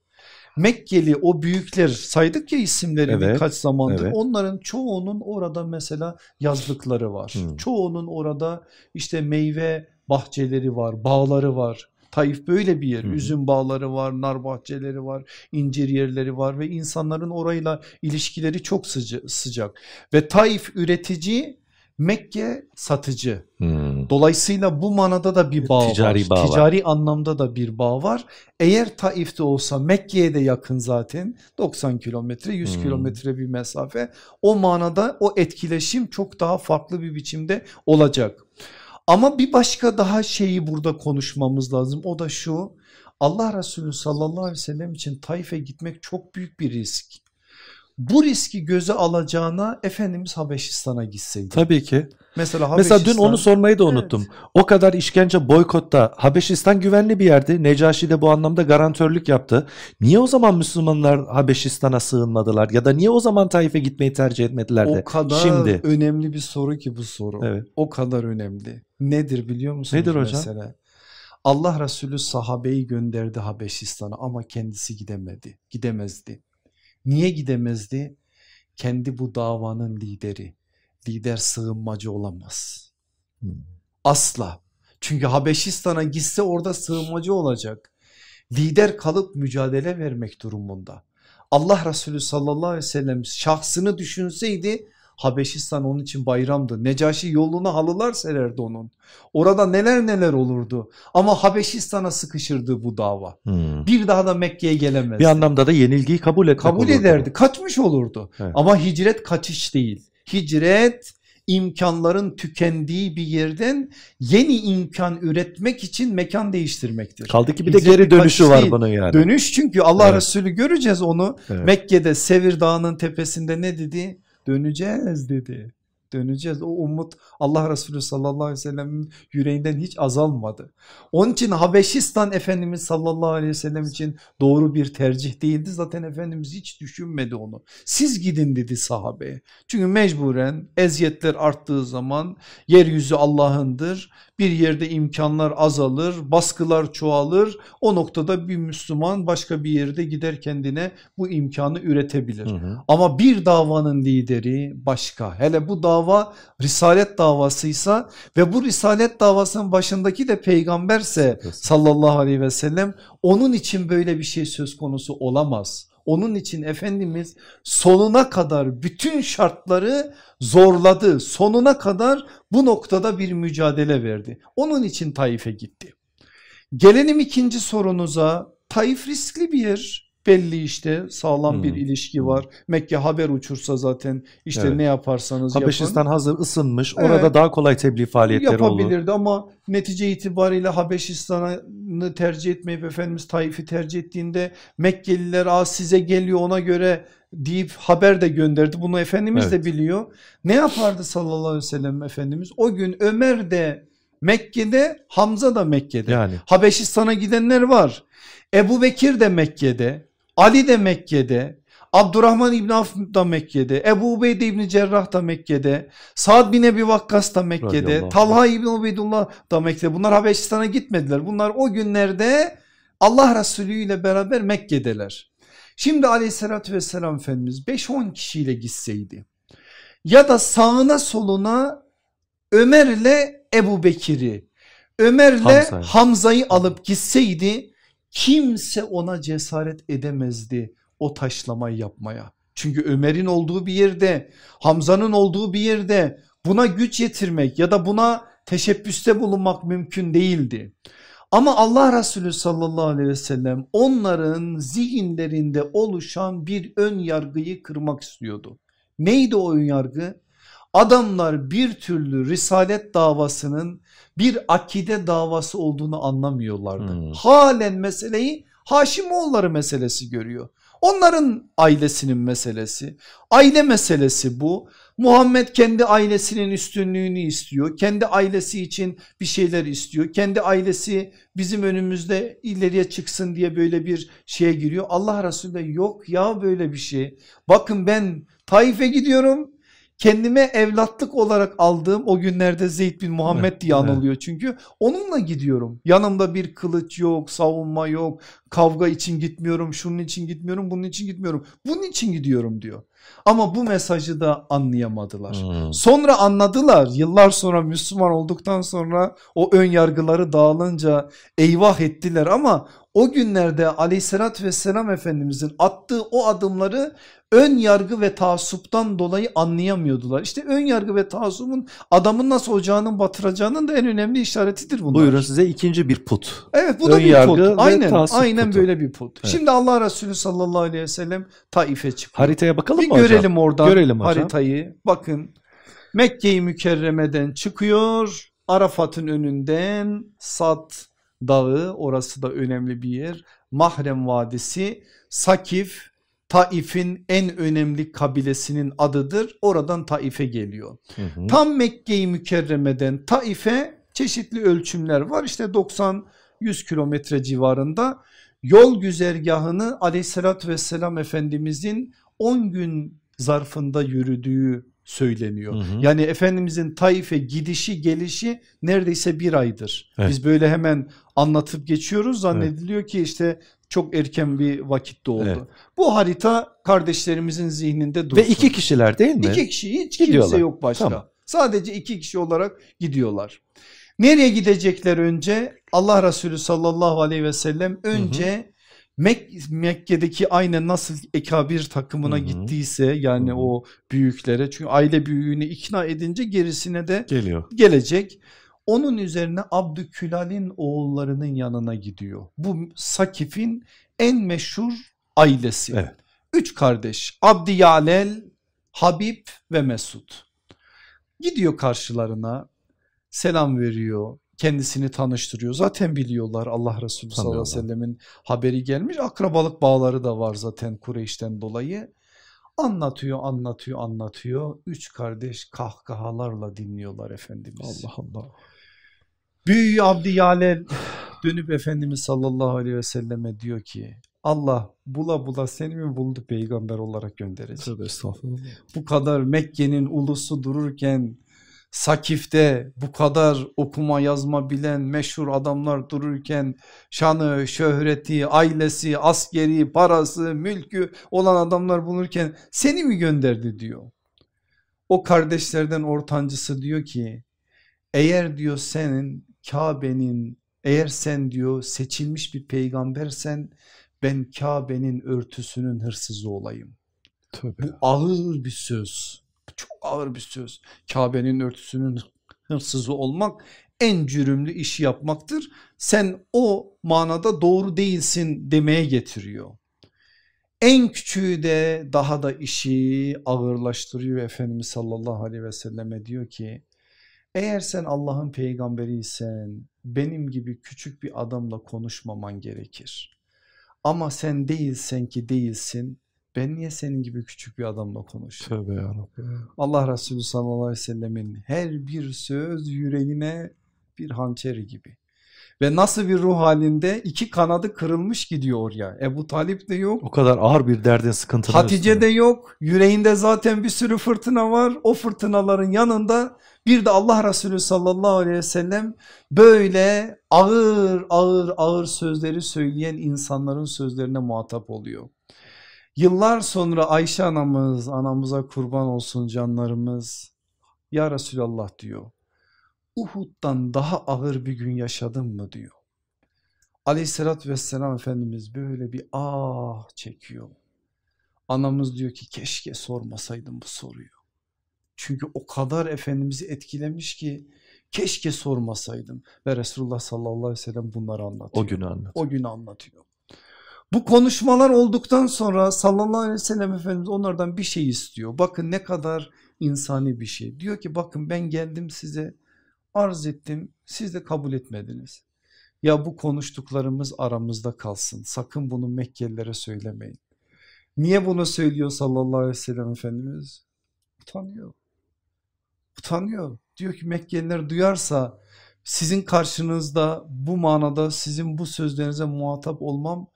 Mekkeli o büyükler saydık ya isimleri evet, birkaç zamandır evet. onların çoğunun orada mesela yazlıkları var. Hmm. Çoğunun orada işte meyve bahçeleri var, bağları var. Taif böyle bir yer. Üzüm bağları var, nar bahçeleri var, incir yerleri var ve insanların orayla ilişkileri çok sıcak. Ve Taif üretici Mekke satıcı. Hmm. Dolayısıyla bu manada da bir bağ ticari var. Bağ ticari var. anlamda da bir bağ var. Eğer Taif'te olsa Mekke'ye de yakın zaten 90 kilometre 100 hmm. kilometre bir mesafe. O manada o etkileşim çok daha farklı bir biçimde olacak. Ama bir başka daha şeyi burada konuşmamız lazım. O da şu Allah Resulü sallallahu aleyhi ve sellem için Taif'e gitmek çok büyük bir risk bu riski göze alacağına Efendimiz Habeşistan'a gitseydi. Tabii ki. Mesela, Habeşistan, Mesela dün onu sormayı da unuttum. Evet. O kadar işkence boykotta Habeşistan güvenli bir yerdi. Necaşi de bu anlamda garantörlük yaptı. Niye o zaman Müslümanlar Habeşistan'a sığınmadılar ya da niye o zaman Taif'e gitmeyi tercih etmediler de? O kadar Şimdi. önemli bir soru ki bu soru. Evet. O kadar önemli. Nedir biliyor musunuz Nedir hocam? mesela? Allah Resulü sahabeyi gönderdi Habeşistan'a ama kendisi gidemedi. Gidemezdi. Niye gidemezdi? Kendi bu davanın lideri. Lider sığınmacı olamaz. Asla. Çünkü Habeşistan'a gitse orada sığınmacı olacak. Lider kalıp mücadele vermek durumunda. Allah Resulü sallallahu aleyhi ve sellem şahsını düşünseydi Habeşistan onun için bayramdı. Necaşi yoluna halılar sererdi onun. Orada neler neler olurdu. Ama Habeşistan'a sıkışırdı bu dava. Hmm. Bir daha da Mekke'ye gelemezdi. Bir anlamda da yenilgiyi kabul etmek Kabul olurdu. ederdi. Kaçmış olurdu. Evet. Ama hicret kaçış değil. Hicret imkanların tükendiği bir yerden yeni imkan üretmek için mekan değiştirmektir. Kaldı ki bir de geri dönüşü var bunun yani. Dönüş çünkü Allah evet. Resulü göreceğiz onu. Evet. Mekke'de Sevir Dağı'nın tepesinde ne dedi? Döneceğiz dedi. Döneceğiz. O umut Allah Resulü sallallahu aleyhi ve sellem'in yüreğinden hiç azalmadı. Onun için Habeşistan Efendimiz sallallahu aleyhi ve sellem için doğru bir tercih değildi. Zaten Efendimiz hiç düşünmedi onu. Siz gidin dedi sahabeye. Çünkü mecburen eziyetler arttığı zaman yeryüzü Allah'ındır. Bir yerde imkanlar azalır, baskılar çoğalır. O noktada bir Müslüman başka bir yerde gider kendine bu imkanı üretebilir. Hı hı. Ama bir davanın lideri başka. Hele bu dava risalet davasıysa ve bu risalet davasının başındaki de peygamberse sallallahu aleyhi ve sellem onun için böyle bir şey söz konusu olamaz. Onun için Efendimiz sonuna kadar bütün şartları zorladı. Sonuna kadar bu noktada bir mücadele verdi. Onun için Taif'e gitti. Gelelim ikinci sorunuza. Taif riskli bir yer belli işte sağlam hmm. bir ilişki var. Mekke haber uçursa zaten işte evet. ne yaparsanız Habeşistan yapın. hazır ısınmış evet. orada daha kolay tebliğ faaliyetleri yapabilirdi olur. ama netice itibariyle Habeşistan'ı tercih etmeyip Efendimiz Taif'i tercih ettiğinde Mekkeliler Aa, size geliyor ona göre deyip haber de gönderdi. Bunu Efendimiz evet. de biliyor. Ne yapardı sallallahu aleyhi ve sellem Efendimiz? O gün Ömer de Mekke'de Hamza da Mekke'de. Yani. Habeşistan'a gidenler var. Ebu Bekir de Mekke'de. Ali de Mekke'de, Abdurrahman İbni Avf da Mekke'de, Ebu Ubeyde İbni Cerrah da Mekke'de, Saad bin Ebi Vakkas da Mekke'de, Talha İbni Ubeydullah da Mekke'de. Bunlar Habeşistan'a gitmediler. Bunlar o günlerde Allah Resulü ile beraber Mekke'deler. Şimdi aleyhissalatü vesselam Efendimiz 5-10 kişiyle gitseydi ya da sağına soluna Ömer'le Ebu Bekir'i, Ömer'le Hamza'yı Hamza alıp gitseydi Kimse ona cesaret edemezdi o taşlamayı yapmaya. Çünkü Ömer'in olduğu bir yerde, Hamza'nın olduğu bir yerde buna güç yetirmek ya da buna teşebbüste bulunmak mümkün değildi. Ama Allah Resulü sallallahu aleyhi ve sellem onların zihinlerinde oluşan bir ön yargıyı kırmak istiyordu. Neydi o ön yargı? Adamlar bir türlü risalet davasının bir akide davası olduğunu anlamıyorlardı. Hmm. Halen meseleyi Haşimoğulları meselesi görüyor. Onların ailesinin meselesi. Aile meselesi bu. Muhammed kendi ailesinin üstünlüğünü istiyor. Kendi ailesi için bir şeyler istiyor. Kendi ailesi bizim önümüzde ileriye çıksın diye böyle bir şeye giriyor. Allah Resulü de yok ya böyle bir şey. Bakın ben Taif'e gidiyorum kendime evlatlık olarak aldığım o günlerde Zeyd bin Muhammed evet, diye anılıyor. Evet. Çünkü onunla gidiyorum. Yanımda bir kılıç yok, savunma yok, kavga için gitmiyorum, şunun için gitmiyorum, bunun için gitmiyorum. Bunun için gidiyorum diyor. Ama bu mesajı da anlayamadılar. Hmm. Sonra anladılar. Yıllar sonra Müslüman olduktan sonra o ön yargıları dağılınca eyvah ettiler ama o günlerde aleyhissalatü vesselam efendimizin attığı o adımları ön yargı ve taassuptan dolayı anlayamıyordular. İşte ön yargı ve taassubun adamın nasıl ocağının batıracağının da en önemli işaretidir bunlar. Buyurun size ikinci bir put. Evet bu da ön bir put. Aynen, aynen putu. böyle bir put. Evet. Şimdi Allah Resulü sallallahu aleyhi ve sellem Taif'e çıkıyor. Haritaya bakalım bir mı hocam? Görelim oradan görelim hocam. haritayı. Bakın Mekke-i Mükerreme'den çıkıyor. Arafat'ın önünden Sat Dağı orası da önemli bir yer. Mahrem Vadisi, Sakif, Taif'in en önemli kabilesinin adıdır. Oradan Taif'e geliyor. Hı hı. Tam Mekke-i Mükerreme'den Taif'e çeşitli ölçümler var. İşte 90-100 kilometre civarında yol güzergahını aleyhissalatü vesselam efendimizin 10 gün zarfında yürüdüğü söyleniyor. Hı hı. Yani Efendimizin Taif'e gidişi gelişi neredeyse bir aydır. Evet. Biz böyle hemen anlatıp geçiyoruz zannediliyor evet. ki işte çok erken bir vakitte oldu. Evet. Bu harita kardeşlerimizin zihninde dursun. Ve iki kişiler değil mi? İki kişi hiç Gidiyorlar. kimse yok başka. Tamam. Sadece iki kişi olarak gidiyorlar. Nereye gidecekler önce? Allah Resulü sallallahu aleyhi ve sellem önce hı hı. Mek Mekke'deki aynen nasıl ekabir takımına Hı -hı. gittiyse yani Hı -hı. o büyüklere çünkü aile büyüğünü ikna edince gerisine de Geliyor. gelecek. Onun üzerine Abdükülal'in oğullarının yanına gidiyor. Bu Sakif'in en meşhur ailesi. Evet. Üç kardeş Abdiyalel, Habib ve Mesud. Gidiyor karşılarına selam veriyor kendisini tanıştırıyor. Zaten biliyorlar Allah Resulü sallallahu aleyhi ve sellemin haberi gelmiş. Akrabalık bağları da var zaten Kureyş'ten dolayı. Anlatıyor anlatıyor anlatıyor. Üç kardeş kahkahalarla dinliyorlar Efendimiz. Allah Allah. Büyü Abdi Yalel dönüp Efendimiz sallallahu aleyhi ve selleme diyor ki Allah bula bula seni mi buldu peygamber olarak gönderecek. Tövbe estağfurullah. Bu kadar Mekke'nin ulusu dururken Sakif'te bu kadar okuma yazma bilen meşhur adamlar dururken şanı, şöhreti, ailesi, askeri, parası, mülkü olan adamlar bulurken seni mi gönderdi diyor. O kardeşlerden ortancısı diyor ki eğer diyor senin Kabe'nin eğer sen diyor seçilmiş bir peygambersen ben Kabe'nin örtüsünün hırsızı olayım. Tövbe. Bu ağır bir söz. Çok ağır bir söz. Kabe'nin örtüsünün hırsızı olmak en cürümlü işi yapmaktır. Sen o manada doğru değilsin demeye getiriyor. En küçüğü de daha da işi ağırlaştırıyor Efendimiz sallallahu aleyhi ve selleme diyor ki eğer sen Allah'ın peygamberiysen benim gibi küçük bir adamla konuşmaman gerekir. Ama sen değilsen ki değilsin ben niye senin gibi küçük bir adamla konuşuyorum? Tövbe yarabbim. Allah Resulü sallallahu aleyhi ve sellemin her bir söz yüreğine bir hançer gibi. Ve nasıl bir ruh halinde iki kanadı kırılmış gidiyor oraya. Ebu Talip de yok. O kadar ağır bir derdin sıkıntının Hatice üstüne. de yok. Yüreğinde zaten bir sürü fırtına var. O fırtınaların yanında bir de Allah Resulü sallallahu aleyhi ve sellem böyle ağır ağır ağır sözleri söyleyen insanların sözlerine muhatap oluyor. Yıllar sonra Ayşe anamız anamıza kurban olsun canlarımız ya Resulallah diyor. Uhud'dan daha ağır bir gün yaşadın mı diyor. Aleyhissalatü vesselam Efendimiz böyle bir ah çekiyor. Anamız diyor ki keşke sormasaydım bu soruyu. Çünkü o kadar Efendimiz'i etkilemiş ki keşke sormasaydım. Ve Resulullah sallallahu aleyhi ve sellem bunları anlatıyor. O günü anlat. O günü anlatıyor. Bu konuşmalar olduktan sonra sallallahu aleyhi ve sellem Efendimiz onlardan bir şey istiyor. Bakın ne kadar insani bir şey. Diyor ki bakın ben geldim size arz ettim siz de kabul etmediniz. Ya bu konuştuklarımız aramızda kalsın sakın bunu Mekkelilere söylemeyin. Niye bunu söylüyor sallallahu aleyhi ve sellem Efendimiz? Utanıyor. Utanıyor. Diyor ki Mekkeliler duyarsa sizin karşınızda bu manada sizin bu sözlerinize muhatap olmam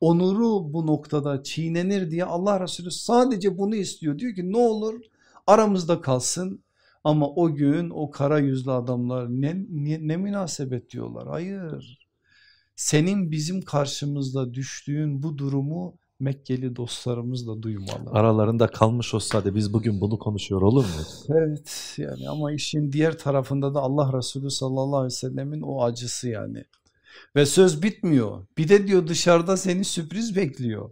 onuru bu noktada çiğnenir diye Allah Resulü sadece bunu istiyor. Diyor ki ne olur aramızda kalsın ama o gün o kara yüzlü adamlar ne, ne, ne münasebet diyorlar. Hayır senin bizim karşımızda düştüğün bu durumu Mekkeli dostlarımız da duymalı. Aralarında kalmış olsa da biz bugün bunu konuşuyor olur muyuz? Evet yani ama işin diğer tarafında da Allah Resulü sallallahu aleyhi ve sellemin o acısı yani. Ve söz bitmiyor. Bir de diyor dışarıda seni sürpriz bekliyor.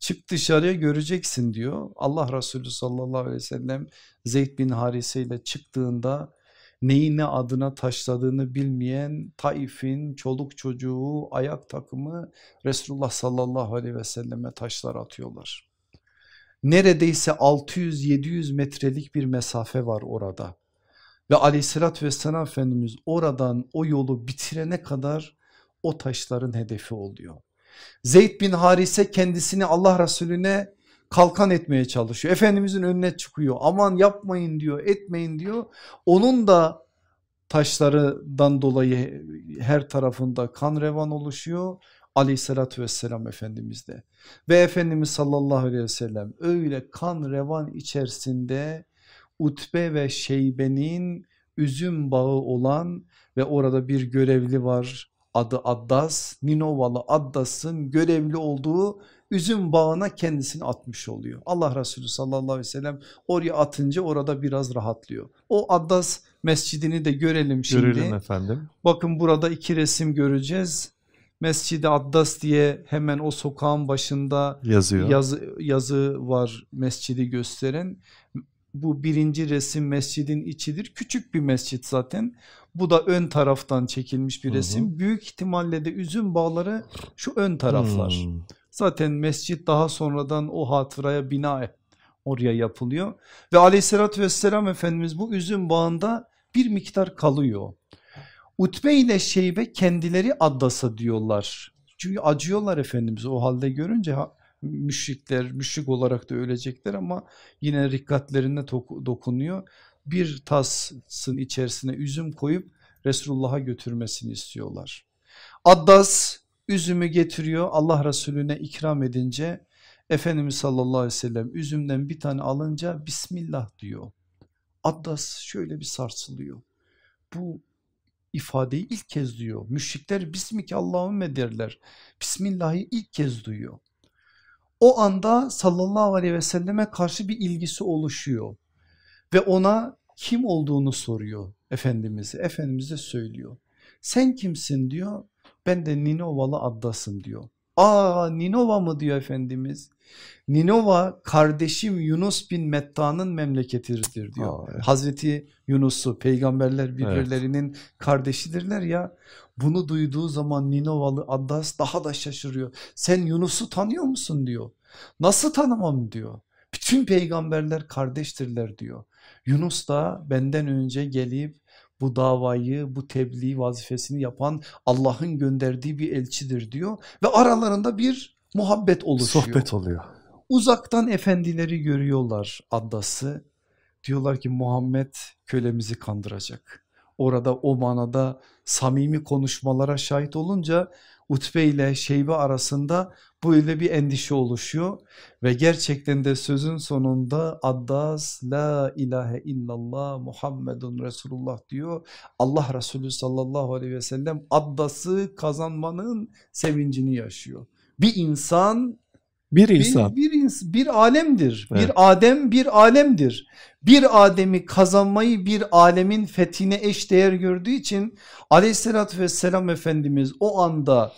Çık dışarıya göreceksin diyor. Allah Resulü sallallahu aleyhi ve sellem Zeyd bin Harise ile çıktığında neyi ne adına taşladığını bilmeyen Taif'in çoluk çocuğu ayak takımı Resulullah sallallahu aleyhi ve selleme taşlar atıyorlar. Neredeyse 600-700 metrelik bir mesafe var orada. Ve aleyhissalatü vesselam Efendimiz oradan o yolu bitirene kadar o taşların hedefi oluyor. Zeyd bin Harise kendisini Allah Resulüne kalkan etmeye çalışıyor. Efendimizin önüne çıkıyor aman yapmayın diyor etmeyin diyor. Onun da taşlarından dolayı her tarafında kan revan oluşuyor. Aleyhissalatü vesselam Efendimiz'de ve Efendimiz sallallahu aleyhi ve sellem öyle kan revan içerisinde Utbe ve Şeybe'nin üzüm bağı olan ve orada bir görevli var adı Addas Ninovalı Addas'ın görevli olduğu üzüm bağına kendisini atmış oluyor. Allah Resulü sallallahu aleyhi ve sellem oraya atınca orada biraz rahatlıyor. O Addas mescidini de görelim şimdi. Görelim efendim. Bakın burada iki resim göreceğiz. Mescid-i Addas diye hemen o sokağın başında Yazıyor. yazı, yazı var mescidi gösteren. Bu birinci resim mescidin içidir. Küçük bir mescit zaten. Bu da ön taraftan çekilmiş bir Hı hı. resim. Büyük ihtimalle de üzüm bağları şu ön taraflar. Hmm. Zaten mescit daha sonradan o hatıraya bina oraya yapılıyor. Ve aleyhissalatü vesselam Efendimiz bu üzüm bağında bir miktar kalıyor. Utbe ile Şeybe kendileri Addas'a diyorlar. Çünkü acıyorlar Efendimiz o halde görünce Müşrikler müşrik olarak da ölecekler ama yine rikkatlerine dokunuyor. Bir tasın içerisine üzüm koyup Resulullah'a götürmesini istiyorlar. Addas üzümü getiriyor Allah Resulüne ikram edince Efendimiz sallallahu aleyhi ve sellem üzümden bir tane alınca Bismillah diyor. Addas şöyle bir sarsılıyor. Bu ifadeyi ilk kez duyuyor. Müşrikler Bismike Allahümme derler. Bismillah'ı ilk kez duyuyor. O anda sallallahu aleyhi ve selleme karşı bir ilgisi oluşuyor. Ve ona kim olduğunu soruyor Efendimiz'e. Efendimiz de söylüyor. Sen kimsin diyor. Ben de Ninovalı Addas'ım diyor. Aa Ninova mı diyor Efendimiz. Ninova kardeşim Yunus bin Metta'nın memleketidir diyor. Aa, evet. Hazreti Yunus'u peygamberler birbirlerinin evet. kardeşidirler ya. Bunu duyduğu zaman Ninovalı Addas daha da şaşırıyor. Sen Yunus'u tanıyor musun diyor. Nasıl tanımam diyor. Bütün peygamberler kardeştirler diyor. Yunus da benden önce gelip bu davayı bu tebliğ vazifesini yapan Allah'ın gönderdiği bir elçidir diyor ve aralarında bir muhabbet oluşuyor. Sohbet oluyor. Uzaktan efendileri görüyorlar addası diyorlar ki Muhammed kölemizi kandıracak. Orada o manada samimi konuşmalara şahit olunca Utbe ile Şeybe arasında böyle bir endişe oluşuyor ve gerçekten de sözün sonunda Addas la ilahe illallah Muhammedun Resulullah diyor. Allah Resulü sallallahu aleyhi ve sellem Addas'ı kazanmanın sevincini yaşıyor. Bir insan bir insan. Bir, bir, bir alemdir. Evet. Bir Adem bir alemdir. Bir Adem'i kazanmayı bir alemin fethine eş değer gördüğü için aleyhissalatü vesselam Efendimiz o anda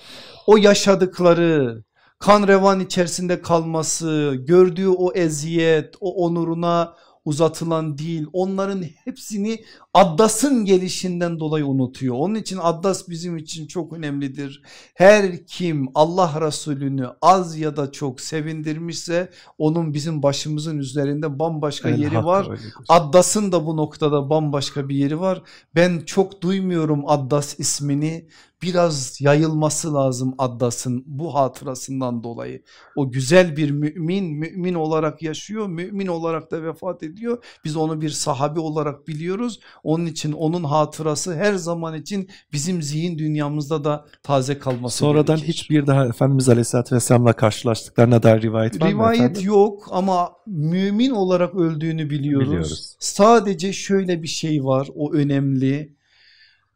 o yaşadıkları kan revan içerisinde kalması, gördüğü o eziyet, o onuruna uzatılan değil onların hepsini Addas'ın gelişinden dolayı unutuyor. Onun için Addas bizim için çok önemlidir. Her kim Allah Resulü'nü az ya da çok sevindirmişse onun bizim başımızın üzerinde bambaşka El yeri var. Addas'ın da bu noktada bambaşka bir yeri var. Ben çok duymuyorum Addas ismini biraz yayılması lazım Addas'ın bu hatırasından dolayı. O güzel bir mümin mümin olarak yaşıyor mümin olarak da vefat ediyor. Biz onu bir sahabi olarak biliyoruz. Onun için onun hatırası her zaman için bizim zihin dünyamızda da taze kalması Sonradan gerekir. hiçbir daha Efendimiz Aleyhisselatü Vesselam'la karşılaştıklarına dair rivayet var rivayet mı Rivayet yok ama mümin olarak öldüğünü biliyoruz. biliyoruz. Sadece şöyle bir şey var o önemli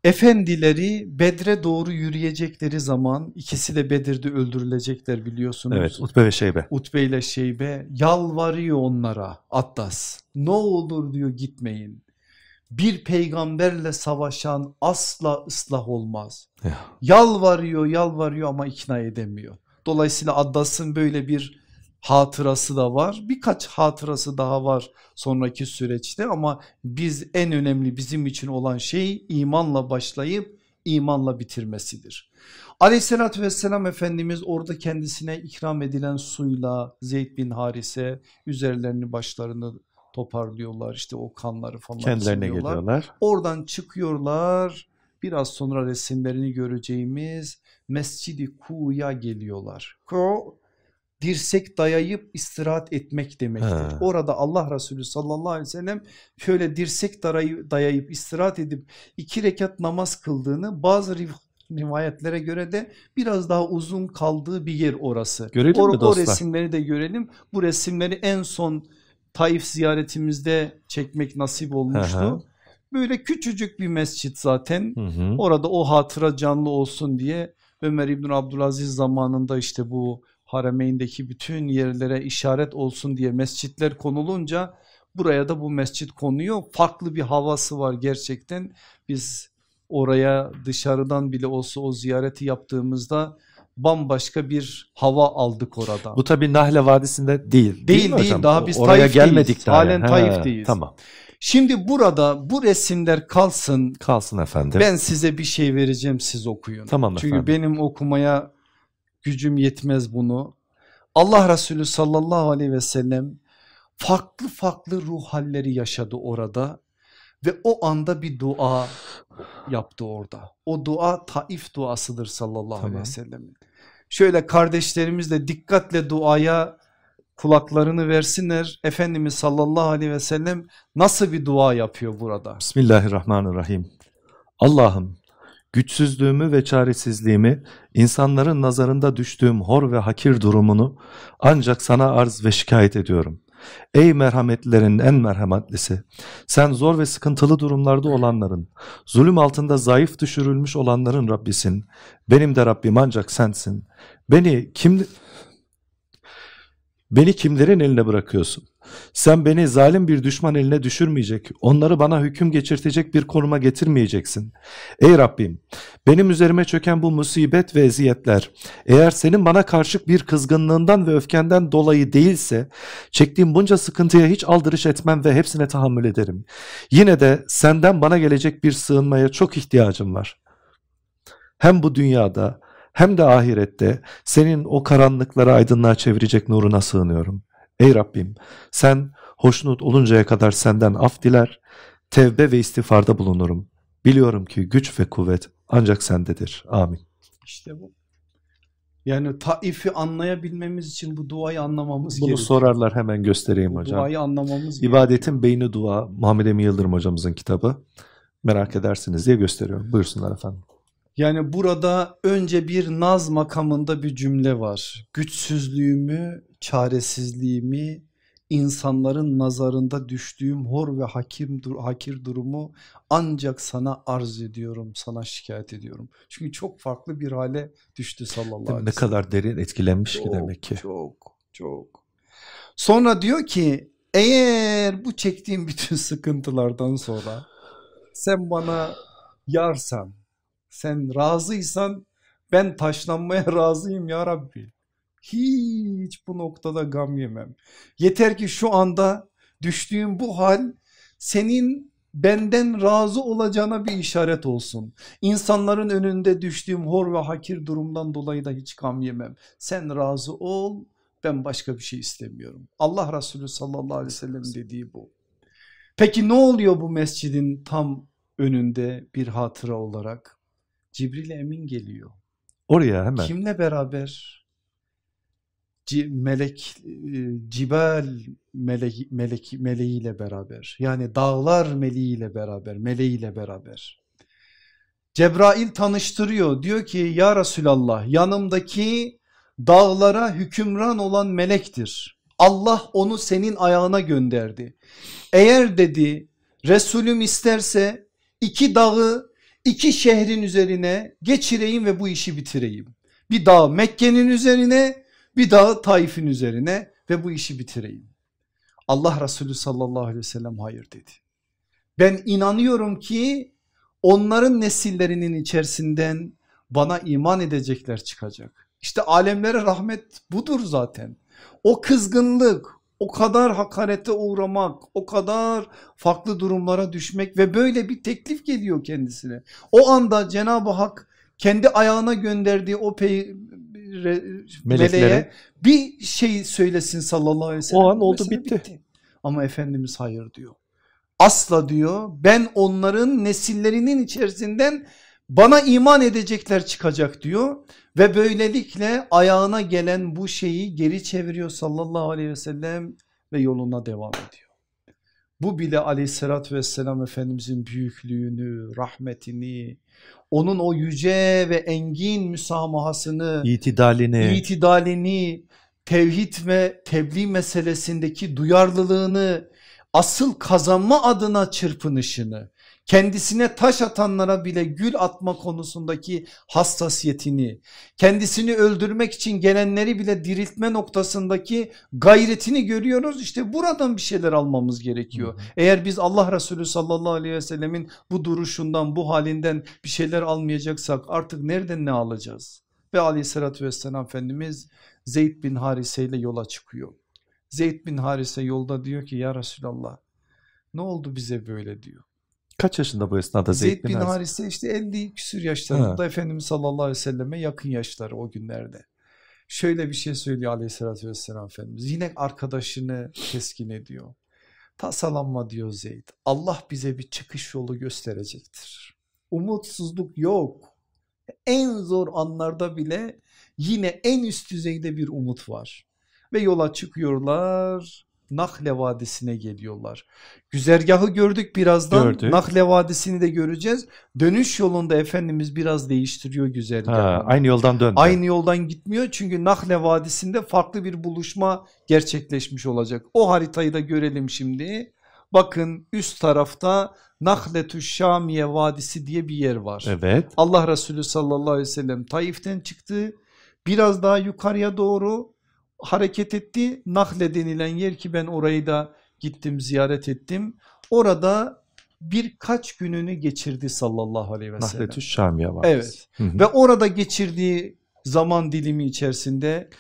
Efendileri Bedre doğru yürüyecekleri zaman ikisi de Bedir'de öldürülecekler biliyorsunuz. Evet Utbe ve Şeybe. Utbe ile Şeybe yalvarıyor onlara Attas ne olur diyor gitmeyin. Bir peygamberle savaşan asla ıslah olmaz. Ya. Yalvarıyor yalvarıyor ama ikna edemiyor. Dolayısıyla Addas'ın böyle bir hatırası da var. Birkaç hatırası daha var sonraki süreçte ama biz en önemli bizim için olan şey imanla başlayıp imanla bitirmesidir. Aleyhissalatü vesselam Efendimiz orada kendisine ikram edilen suyla Zeyd bin Harise üzerlerini başlarını toparlıyorlar işte o kanları falan kendilerine siliyorlar. geliyorlar. Oradan çıkıyorlar biraz sonra resimlerini göreceğimiz Mescidi Ku'ya geliyorlar. Ku dirsek dayayıp istirahat etmek demektir. He. Orada Allah Resulü sallallahu aleyhi ve sellem şöyle dirsek dayayıp istirahat edip iki rekat namaz kıldığını bazı rivayetlere göre de biraz daha uzun kaldığı bir yer orası. Görelim o, mi dostlar? O resimleri de görelim. Bu resimleri en son Taif ziyaretimizde çekmek nasip olmuştu. Hı hı. Böyle küçücük bir mescit zaten. Hı hı. Orada o hatıra canlı olsun diye Ömer İbn Abdülaziz zamanında işte bu Haremeyn'deki bütün yerlere işaret olsun diye mescitler konulunca buraya da bu mescit konuyor. Farklı bir havası var gerçekten. Biz oraya dışarıdan bile olsa o ziyareti yaptığımızda bambaşka bir hava aldık orada. Bu tabi Nahle Vadisi'nde değil. Değil değil, değil. daha biz Oraya Taif gelmedik değiliz. daha. Halen Taif değiliz. Tamam. Şimdi burada bu resimler kalsın. Kalsın efendim. Ben size bir şey vereceğim siz okuyun. Tamam Çünkü efendim. benim okumaya gücüm yetmez bunu. Allah Resulü sallallahu aleyhi ve sellem farklı farklı ruh halleri yaşadı orada ve o anda bir dua yaptı orada. O dua Taif duasıdır sallallahu tamam. aleyhi ve sellem. Şöyle kardeşlerimiz de dikkatle duaya kulaklarını versinler. Efendimiz sallallahu aleyhi ve sellem nasıl bir dua yapıyor burada? Bismillahirrahmanirrahim. Allah'ım güçsüzlüğümü ve çaresizliğimi, insanların nazarında düştüğüm hor ve hakir durumunu ancak sana arz ve şikayet ediyorum. Ey merhametlerin en merhametlisi, sen zor ve sıkıntılı durumlarda olanların, zulüm altında zayıf düşürülmüş olanların Rabbisin. Benim de Rabbim ancak sensin. Beni kim Beni kimlerin eline bırakıyorsun? Sen beni zalim bir düşman eline düşürmeyecek, onları bana hüküm geçirtecek bir konuma getirmeyeceksin. Ey Rabbim, benim üzerime çöken bu musibet ve eziyetler, eğer senin bana karşı bir kızgınlığından ve öfkenden dolayı değilse, çektiğim bunca sıkıntıya hiç aldırış etmem ve hepsine tahammül ederim. Yine de senden bana gelecek bir sığınmaya çok ihtiyacım var. Hem bu dünyada hem de ahirette senin o karanlıkları aydınlığa çevirecek nuruna sığınıyorum. Ey Rabbim sen hoşnut oluncaya kadar senden af diler, tevbe ve istiğfarda bulunurum. Biliyorum ki güç ve kuvvet ancak sendedir. Amin. İşte bu. Yani Taif'i anlayabilmemiz için bu duayı anlamamız Bunu gerekiyor. sorarlar hemen göstereyim Bu hocam. duayı anlamamız gerekiyor. İbadetin Beyni Dua Muhammed Emin Yıldırım hocamızın kitabı. Merak edersiniz diye gösteriyorum. Buyursunlar efendim. Yani burada önce bir naz makamında bir cümle var. Güçsüzlüğümü, çaresizliğimi, insanların nazarında düştüğüm hor ve hakim, hakir durumu ancak sana arz ediyorum, sana şikayet ediyorum. Çünkü çok farklı bir hale düştü sallallahu aleyhi Ne ve sellem. kadar derin etkilenmiş ki Çok, demek ki. Çok çok. Sonra diyor ki eğer bu çektiğim bütün sıkıntılardan sonra sen bana yarsan, sen razıysan ben taşlanmaya razıyım ya Rabbi. Hiç bu noktada gam yemem. Yeter ki şu anda düştüğüm bu hal senin benden razı olacağına bir işaret olsun. İnsanların önünde düştüğüm hor ve hakir durumdan dolayı da hiç gam yemem. Sen razı ol ben başka bir şey istemiyorum. Allah Resulü sallallahu aleyhi ve sellem dediği bu. Peki ne oluyor bu mescidin tam önünde bir hatıra olarak? Cibril Emin geliyor. Oraya hemen. Kimle beraber? Melek, e, Cibel melek, melek, meleğiyle beraber. Yani dağlar meleğiyle beraber, meleğiyle beraber. Cebrail tanıştırıyor. Diyor ki ya Resulallah yanımdaki dağlara hükümran olan melektir. Allah onu senin ayağına gönderdi. Eğer dedi Resulüm isterse iki dağı iki şehrin üzerine geçireyim ve bu işi bitireyim. Bir dağ Mekke'nin üzerine bir dağ Taif'in üzerine ve bu işi bitireyim. Allah Resulü sallallahu aleyhi ve sellem hayır dedi. Ben inanıyorum ki onların nesillerinin içerisinden bana iman edecekler çıkacak. İşte alemlere rahmet budur zaten. O kızgınlık, o kadar hakarete uğramak, o kadar farklı durumlara düşmek ve böyle bir teklif geliyor kendisine. O anda Cenab-ı Hak kendi ayağına gönderdiği o pey meleğe bir şey söylesin sallallahu aleyhi ve sellem. O an oldu, Mesele bitti. Ama Efendimiz hayır diyor. Asla diyor ben onların nesillerinin içerisinden bana iman edecekler çıkacak diyor ve böylelikle ayağına gelen bu şeyi geri çeviriyor sallallahu aleyhi ve sellem ve yoluna devam ediyor. Bu bile aleyhissalatü vesselam Efendimizin büyüklüğünü, rahmetini, onun o yüce ve engin müsamahasını, İtidalini. itidalini, tevhid ve tebliğ meselesindeki duyarlılığını, asıl kazanma adına çırpınışını, kendisine taş atanlara bile gül atma konusundaki hassasiyetini, kendisini öldürmek için gelenleri bile diriltme noktasındaki gayretini görüyoruz. İşte buradan bir şeyler almamız gerekiyor. Eğer biz Allah Resulü sallallahu aleyhi ve sellemin bu duruşundan, bu halinden bir şeyler almayacaksak artık nereden ne alacağız? Ve aleyhissalatü vesselam Efendimiz Zeyd bin Harise ile yola çıkıyor. Zeyd bin Harise yolda diyor ki ya Resulallah ne oldu bize böyle diyor. Kaç yaşında bu esnada Zeyd, Zeyd bin Haris? Harise işte 50 küsür yaşlarında Efendimiz sallallahu aleyhi ve selleme yakın yaşları o günlerde. Şöyle bir şey söylüyor aleyhissalatü vesselam Efendimiz yine arkadaşını keskin ediyor. Tasalanma diyor Zeyd Allah bize bir çıkış yolu gösterecektir. Umutsuzluk yok. En zor anlarda bile yine en üst düzeyde bir umut var. Ve yola çıkıyorlar Nahle Vadisi'ne geliyorlar. Güzergahı gördük birazdan. Gördük. Nahle Vadisi'ni de göreceğiz. Dönüş yolunda Efendimiz biraz değiştiriyor güzergahı. Ha, aynı yoldan döndü. Aynı yoldan gitmiyor çünkü Nahle Vadisi'nde farklı bir buluşma gerçekleşmiş olacak. O haritayı da görelim şimdi. Bakın üst tarafta Nahletü Şamiye Vadisi diye bir yer var. Evet. Allah Resulü sallallahu aleyhi ve sellem Taif'ten çıktı. Biraz daha yukarıya doğru hareket etti. Nahle denilen yer ki ben orayı da gittim ziyaret ettim. Orada birkaç gününü geçirdi sallallahu aleyhi ve sellem. Nahletü Şamiye var. Evet Hı hı. ve orada geçirdiği zaman dilimi içerisinde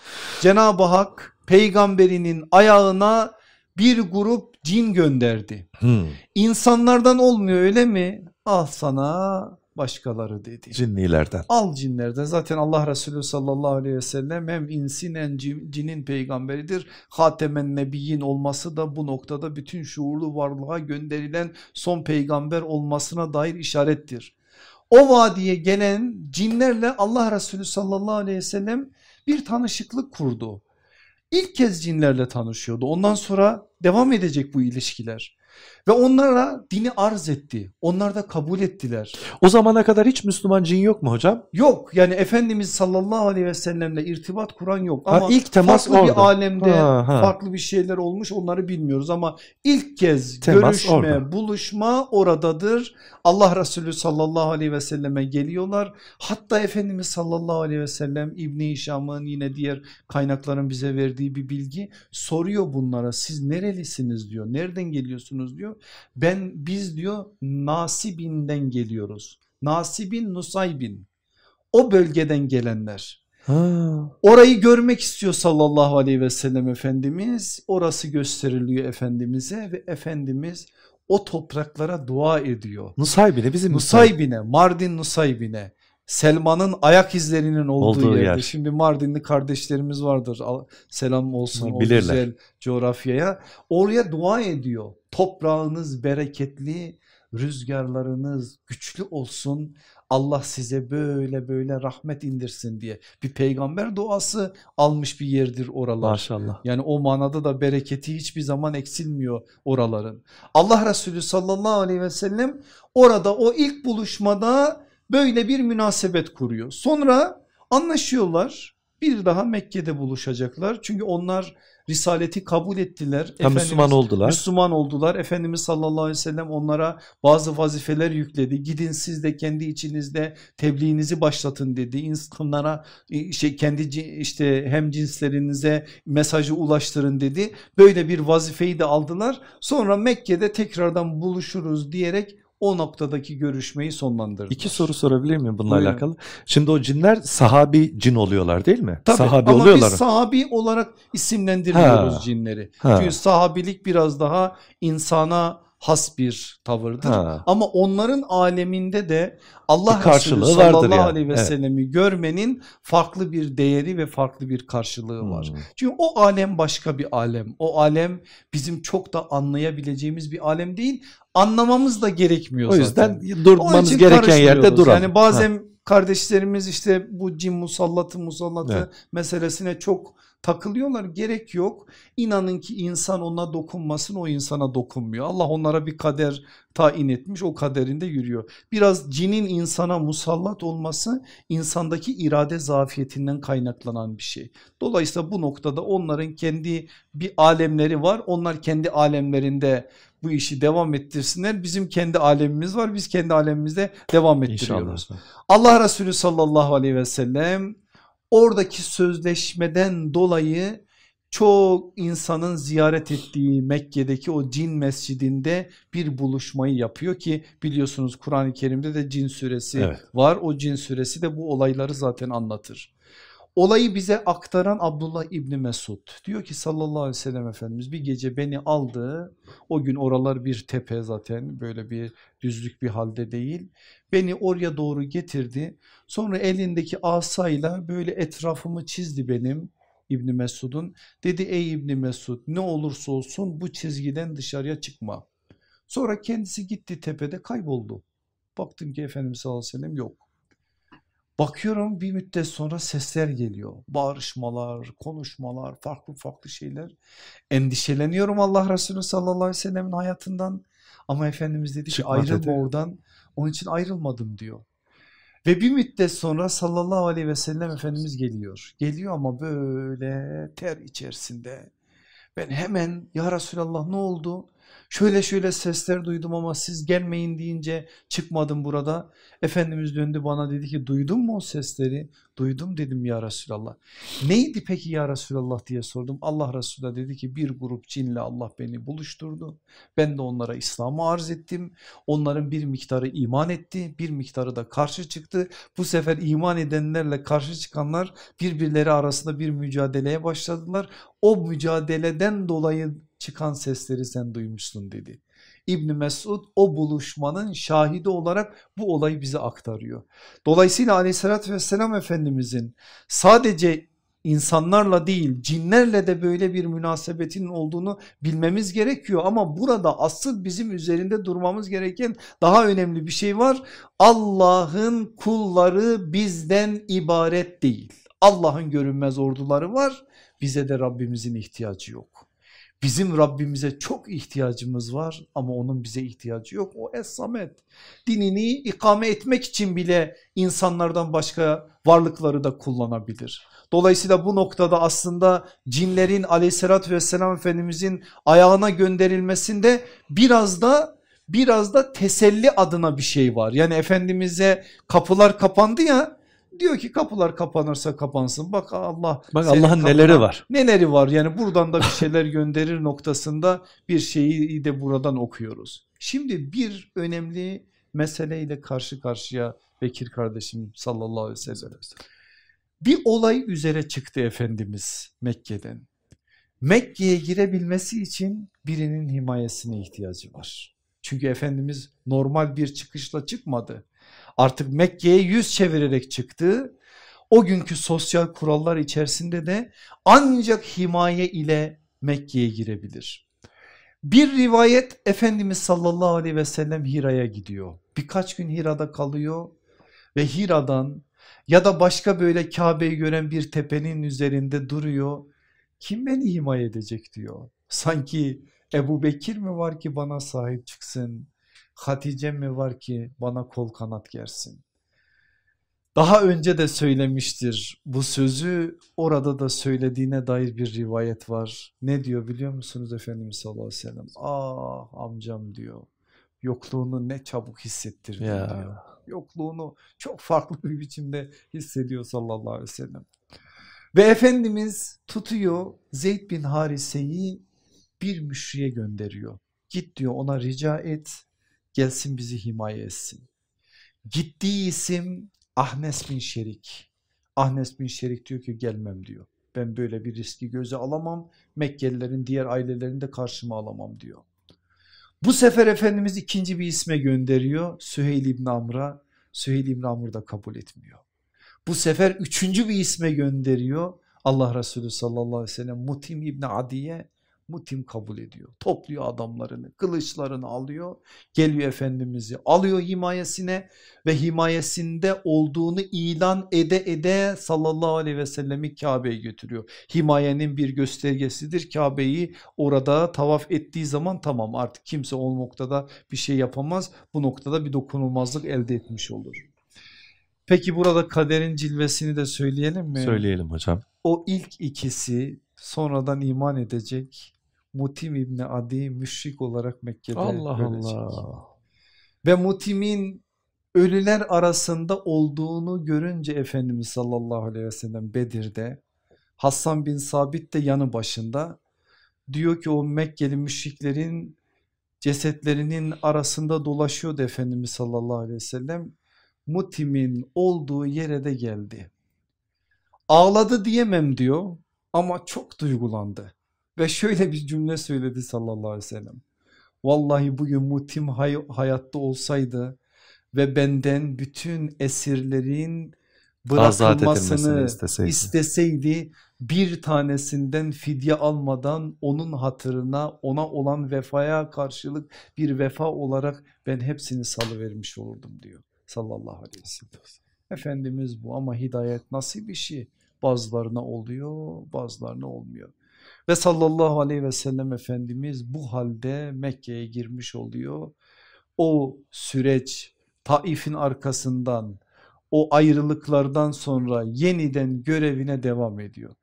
Cenab-ı Hak peygamberinin ayağına bir grup cin gönderdi. Hı. İnsanlardan olmuyor öyle mi? Al sana başkaları dedi. Cinnilerden. Al cinlerden zaten Allah Resulü sallallahu aleyhi ve sellem hem insin hem cinin peygamberidir. Hatemen nebiyyin olması da bu noktada bütün şuurlu varlığa gönderilen son peygamber olmasına dair işarettir. O vadiye gelen cinlerle Allah Resulü sallallahu aleyhi ve sellem bir tanışıklık kurdu. İlk kez cinlerle tanışıyordu. Ondan sonra devam edecek bu ilişkiler. Ve onlara dini arz etti. Onlar da kabul ettiler. O zamana kadar hiç Müslüman cin yok mu hocam? Yok yani Efendimiz sallallahu aleyhi ve sellemle irtibat kuran yok Ha, ama ilk temas farklı orada. bir alemde Ha, ha. farklı bir şeyler olmuş onları bilmiyoruz ama ilk kez Temas görüşme orada. buluşma oradadır. Allah Resulü sallallahu aleyhi ve selleme geliyorlar. Hatta Efendimiz sallallahu aleyhi ve sellem İbni Hişam'ın yine diğer kaynakların bize verdiği bir bilgi soruyor bunlara siz nerelisiniz diyor. Nereden geliyorsunuz diyor. Ben biz diyor Nasibin'den geliyoruz. Nasibin Nusaybin o bölgeden gelenler. Ha. Orayı görmek istiyor sallallahu aleyhi ve sellem Efendimiz. Orası gösteriliyor Efendimiz'e ve Efendimiz o topraklara dua ediyor. Nusaybin'e bizim Nusaybin'e, Mardin Nusaybin'e. Selman'ın ayak izlerinin olduğu, Olduğu yerde. yer. Şimdi Mardinli kardeşlerimiz vardır. Selam olsun Ha, o bilirler. güzel coğrafyaya. Oraya dua ediyor. Toprağınız bereketli, rüzgarlarınız güçlü olsun. Allah size böyle böyle rahmet indirsin diye. Bir peygamber duası almış bir yerdir oralar. Maşallah. Yani o manada da bereketi hiçbir zaman eksilmiyor oraların. Allah Resulü sallallahu aleyhi ve sellem orada o ilk buluşmada böyle bir münasebet kuruyor. Sonra anlaşıyorlar bir daha Mekke'de buluşacaklar. Çünkü onlar risaleti kabul ettiler. Ha, Müslüman oldular. Müslüman oldular. Efendimiz sallallahu aleyhi ve sellem onlara bazı vazifeler yükledi. Gidin siz de kendi içinizde tebliğinizi başlatın dedi. İnsanlara şey kendi işte hem cinslerinize mesajı ulaştırın dedi. Böyle bir vazifeyi de aldılar. Sonra Mekke'de tekrardan buluşuruz diyerek o noktadaki görüşmeyi sonlandırdılar. İki soru sorabilir miyim bununla Buyurun. alakalı? Şimdi o cinler sahabi cin oluyorlar değil mi? Tabii, sahabi ama oluyorlar. biz sahabi olarak isimlendirmiyoruz Ha. cinleri. Ha. Çünkü sahabilik biraz daha insana has bir tavırdır. Ha. Ama onların aleminde de Allah Bir karşılığı Resulü vardır sallallahu yani. aleyhi ve Evet. sellem'i görmenin farklı bir değeri ve farklı bir karşılığı var. Hmm. Çünkü o alem başka bir alem. O alem bizim çok da anlayabileceğimiz bir alem değil. Anlamamız da gerekmiyor O yüzden zaten. Durmanız gereken yerde duralım. Yani bazen kardeşlerimiz işte bu cin musallatı musallatı Evet. meselesine çok takılıyorlar. Gerek yok. İnanın ki insan ona dokunmasın o insana dokunmuyor. Allah onlara bir kader tayin etmiş o kaderinde yürüyor. Biraz cinin insana musallat olması insandaki irade zafiyetinden kaynaklanan bir şey. Dolayısıyla bu noktada onların kendi bir alemleri var. Onlar kendi alemlerinde bu işi devam ettirsinler. Bizim kendi alemimiz var. Biz kendi alemimizde devam ettiriyoruz. İnşallah. Allah Resulü sallallahu aleyhi ve sellem oradaki sözleşmeden dolayı çok insanın ziyaret ettiği Mekke'deki o cin mescidinde bir buluşmayı yapıyor ki biliyorsunuz Kur'an-ı Kerim'de de cin suresi Evet. var. O cin suresi de bu olayları zaten anlatır. Olayı bize aktaran Abdullah İbni Mesud diyor ki sallallahu aleyhi ve sellem Efendimiz bir gece beni aldı. O gün oralar bir tepe zaten böyle bir düzlük bir halde değil. Beni oraya doğru getirdi. Sonra elindeki asayla böyle etrafımı çizdi benim İbni Mesud'un. Dedi ey İbni Mesud ne olursa olsun bu çizgiden dışarıya çıkma. Sonra kendisi gitti tepede kayboldu. Baktım ki Efendimiz sallallahu aleyhi ve sellem yok. Bakıyorum bir müddet sonra sesler geliyor. Bağırışmalar, konuşmalar, farklı farklı şeyler. Endişeleniyorum Allah Resulü sallallahu aleyhi ve sellemin hayatından. Ama Efendimiz dedi ki ayrılma oradan. Onun için ayrılmadım diyor. Ve bir müddet sonra sallallahu aleyhi ve sellem Efendimiz geliyor. Geliyor ama böyle ter içerisinde. Ben hemen ya Resulallah ne oldu? Şöyle şöyle sesler duydum ama siz gelmeyin deyince çıkmadım burada. Efendimiz döndü bana dedi ki duydun mu o sesleri? Duydum dedim ya Resulallah. Neydi peki ya Resulallah diye sordum. Allah Resulü dedi ki bir grup cinle Allah beni buluşturdu. Ben de onlara İslam'ı arz ettim. Onların bir miktarı iman etti, bir miktarı da karşı çıktı. Bu sefer iman edenlerle karşı çıkanlar birbirleri arasında bir mücadeleye başladılar. O mücadeleden dolayı çıkan sesleri sen duymuşsun dedi. İbn Mesud o buluşmanın şahidi olarak bu olayı bize aktarıyor. Dolayısıyla aleyhissalatü vesselam Efendimizin sadece insanlarla değil cinlerle de böyle bir münasebetinin olduğunu bilmemiz gerekiyor. Ama burada asıl bizim üzerinde durmamız gereken daha önemli bir şey var. Allah'ın kulları bizden ibaret değil. Allah'ın görünmez orduları var bize de Rabbimizin ihtiyacı yok. Bizim Rabbimize çok ihtiyacımız var ama onun bize ihtiyacı yok. O Es-Samet. Dinini ikame etmek için bile insanlardan başka varlıkları da kullanabilir. Dolayısıyla bu noktada aslında cinlerin aleyhissalatü vesselam Efendimizin ayağına gönderilmesinde biraz da biraz da teselli adına bir şey var. Yani Efendimiz'e kapılar kapandı ya diyor ki kapılar kapanırsa kapansın bak Allah Bak Allah'ın neleri var. Neleri var yani buradan da bir şeyler gönderir noktasında bir şeyi de buradan okuyoruz. Şimdi bir önemli meseleyle karşı karşıya Bekir kardeşim sallallahu aleyhi ve sellem. Bir olay üzere çıktı Efendimiz Mekke'den. Mekke'ye girebilmesi için birinin himayesine ihtiyacı var. Çünkü Efendimiz normal bir çıkışla çıkmadı. Artık Mekke'ye yüz çevirerek çıktı. O günkü sosyal kurallar içerisinde de ancak himaye ile Mekke'ye girebilir. Bir rivayet Efendimiz sallallahu aleyhi ve sellem Hira'ya gidiyor. Birkaç gün Hira'da kalıyor ve Hira'dan ya da başka böyle Kabe'yi gören bir tepenin üzerinde duruyor. Kim beni himaye edecek diyor. Sanki Ebu Bekir mi var ki bana sahip çıksın? Hatice mi var ki bana kol kanat gersin? Daha önce de söylemiştir bu sözü orada da söylediğine dair bir rivayet var. Ne diyor biliyor musunuz Efendimiz sallallahu aleyhi ve sellem? Ah amcam diyor yokluğunu ne çabuk hissettirdin Ya. diyor. Yokluğunu çok farklı bir biçimde hissediyor sallallahu aleyhi ve sellem. Ve Efendimiz tutuyor Zeyd bin Harise'yi bir müşriye gönderiyor. Git diyor ona rica et gelsin bizi himaye etsin. Gittiği isim Ahnes bin Şerik. Ahnes bin Şerik diyor ki gelmem diyor. Ben böyle bir riski göze alamam. Mekkelilerin diğer ailelerini de karşıma alamam diyor. Bu sefer Efendimiz ikinci bir isme gönderiyor. Süheyl İbn Amr'a. Süheyl İbn Amr da kabul etmiyor. Bu sefer üçüncü bir isme gönderiyor. Allah Resulü sallallahu aleyhi ve sellem Mutim İbni Adiye Mutim kabul ediyor. Topluyor adamlarını, kılıçlarını alıyor. Geliyor Efendimiz'i alıyor himayesine ve himayesinde olduğunu ilan ede ede sallallahu aleyhi ve sellemi Kabe'ye götürüyor. Himayenin bir göstergesidir. Kabe'yi orada tavaf ettiği zaman tamam artık kimse o noktada bir şey yapamaz. Bu noktada bir dokunulmazlık elde etmiş olur. Peki burada kaderin cilvesini de söyleyelim mi? Söyleyelim hocam. O ilk ikisi sonradan iman edecek. Mutim İbni Adi müşrik olarak Mekke'de Allah ölecek. Allah. Ve Mutim'in ölüler arasında olduğunu görünce Efendimiz sallallahu aleyhi ve sellem Bedir'de Hassan bin Sabit de yanı başında diyor ki o Mekkeli müşriklerin cesetlerinin arasında dolaşıyordu Efendimiz sallallahu aleyhi ve sellem. Mutim'in olduğu yere de geldi. Ağladı diyemem diyor ama çok duygulandı ve şöyle bir cümle söyledi sallallahu aleyhi ve sellem. Vallahi bugün Mutim hay- hayatta olsaydı ve benden bütün esirlerin bırakılmasını isteseydi. isteseydi bir tanesinden fidye almadan onun hatırına ona olan vefaya karşılık bir vefa olarak ben hepsini salıvermiş olurdum diyor sallallahu aleyhi ve sellem. Efendimiz bu ama hidayet nasıl bir şey? Bazılarına oluyor bazılarına olmuyor. Ve sallallahu aleyhi ve sellem Efendimiz bu halde Mekke'ye girmiş oluyor. O süreç Taif'in arkasından o ayrılıklardan sonra yeniden görevine devam ediyor.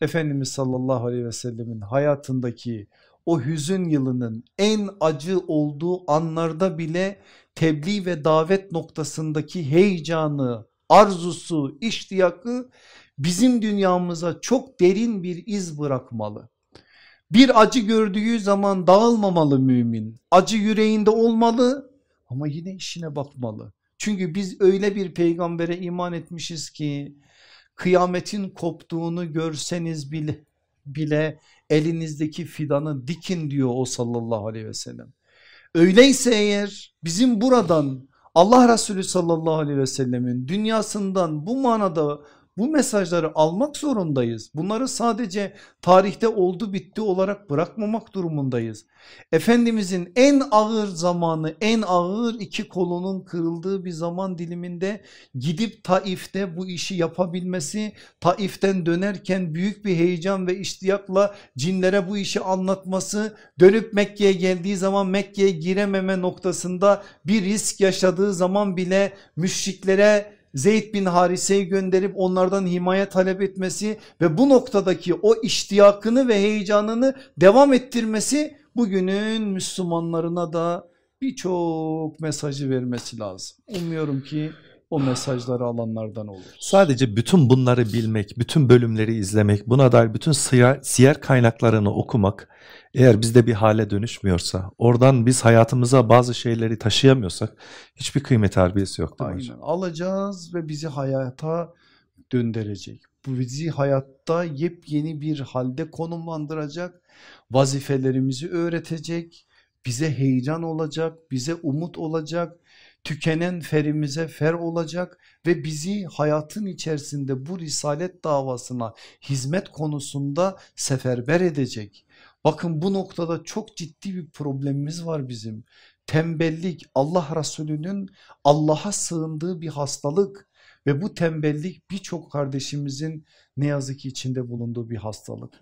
Efendimiz sallallahu aleyhi ve sellemin hayatındaki o hüzün yılının en acı olduğu anlarda bile tebliğ ve davet noktasındaki heyecanı, arzusu, iştiyakı bizim dünyamıza çok derin bir iz bırakmalı. Bir acı gördüğü zaman dağılmamalı mümin. Acı yüreğinde olmalı ama yine işine bakmalı. Çünkü biz öyle bir peygambere iman etmişiz ki kıyametin koptuğunu görseniz bile, bile elinizdeki fidanı dikin diyor o sallallahu aleyhi ve sellem. Öyleyse eğer bizim buradan Allah Resulü sallallahu aleyhi ve sellemin dünyasından bu manada bu mesajları almak zorundayız. Bunları sadece tarihte oldu bitti olarak bırakmamak durumundayız. Efendimizin en ağır zamanı en ağır iki kolunun kırıldığı bir zaman diliminde gidip Taif'te bu işi yapabilmesi Taif'ten dönerken büyük bir heyecan ve iştiyakla cinlere bu işi anlatması dönüp Mekke'ye geldiği zaman Mekke'ye girememe noktasında bir risk yaşadığı zaman bile müşriklere Zeyd bin Harise'yi gönderip onlardan himaye talep etmesi ve bu noktadaki o iştiyakını ve heyecanını devam ettirmesi bugünün Müslümanlarına da birçok mesajı vermesi lazım. Umuyorum ki o mesajları alanlardan olur. Sadece bütün bunları bilmek, bütün bölümleri izlemek, buna dair bütün siyer, siyer kaynaklarını okumak eğer bizde bir hale dönüşmüyorsa, oradan biz hayatımıza bazı şeyleri taşıyamıyorsak hiçbir kıymet harbiyesi yok değil Aynen. hocam? Alacağız ve bizi hayata döndürecek. Bu bizi hayatta yepyeni bir halde konumlandıracak, vazifelerimizi öğretecek, bize heyecan olacak, bize umut olacak, tükenen ferimize fer olacak ve bizi hayatın içerisinde bu risalet davasına hizmet konusunda seferber edecek. Bakın bu noktada çok ciddi bir problemimiz var bizim. Tembellik Allah Resulü'nün Allah'a sığındığı bir hastalık ve bu tembellik birçok kardeşimizin ne yazık ki içinde bulunduğu bir hastalık.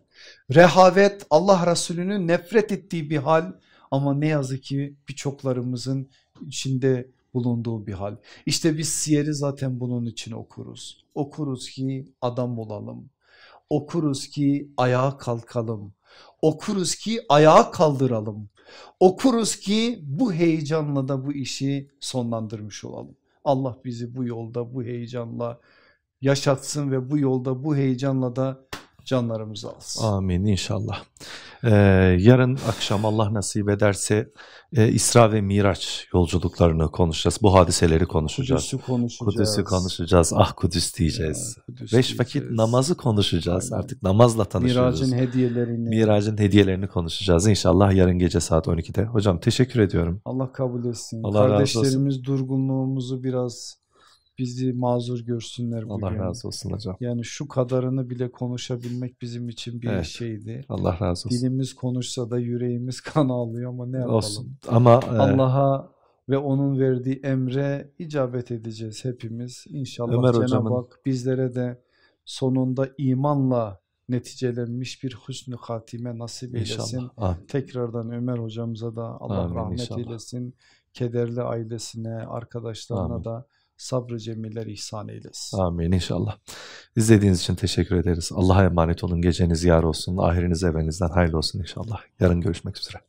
Rehavet Allah Resulü'nün nefret ettiği bir hal ama ne yazık ki birçoklarımızın içinde bulunduğu bir hal. İşte biz siyeri zaten bunun için okuruz. Okuruz ki adam olalım. Okuruz ki ayağa kalkalım. Okuruz ki ayağa kaldıralım. Okuruz ki bu heyecanla da bu işi sonlandırmış olalım. Allah bizi bu yolda bu heyecanla yaşatsın ve bu yolda bu heyecanla da canlarımızı alsın. Amin inşallah. Ee, yarın akşam Allah nasip ederse e, İsra ve Miraç yolculuklarını konuşacağız. Bu hadiseleri konuşacağız. Kudüs'ü konuşacağız. Kudüs'ü konuşacağız. Ah Kudüs diyeceğiz. Ya, Kudüs Beş vakit diyeceğiz. namazı konuşacağız. Aynen. Artık namazla tanışıyoruz. Miracın hediyelerini. Miracın hediyelerini konuşacağız. İnşallah yarın gece saat 12'de. Hocam teşekkür ediyorum. Allah kabul etsin. Allah. Kardeşlerimiz durgunluğumuzu biraz bizi mazur görsünler bugün. Allah razı olsun hocam. Yani şu kadarını bile konuşabilmek bizim için bir Evet. şeydi. Allah razı olsun. Dilimiz konuşsa da yüreğimiz kan ağlıyor ama ne yapalım. Olsun. Ama e, Allah'a ve onun verdiği emre icabet edeceğiz hepimiz. İnşallah Ömer Cenab-ı Hak bizlere de sonunda imanla neticelenmiş bir hüsnü hatime nasip eylesin. inşallah. Amin. Tekrardan Ömer hocamıza da Allah Amin, rahmet inşallah. eylesin. Kederli ailesine, arkadaşlarına Amin. da sabrı cemiller ihsan eylesin. Amin inşallah. İzlediğiniz için teşekkür ederiz. Allah'a emanet olun. Geceniz yar olsun. Ahiriniz evinizden hayırlı olsun inşallah. Yarın görüşmek üzere.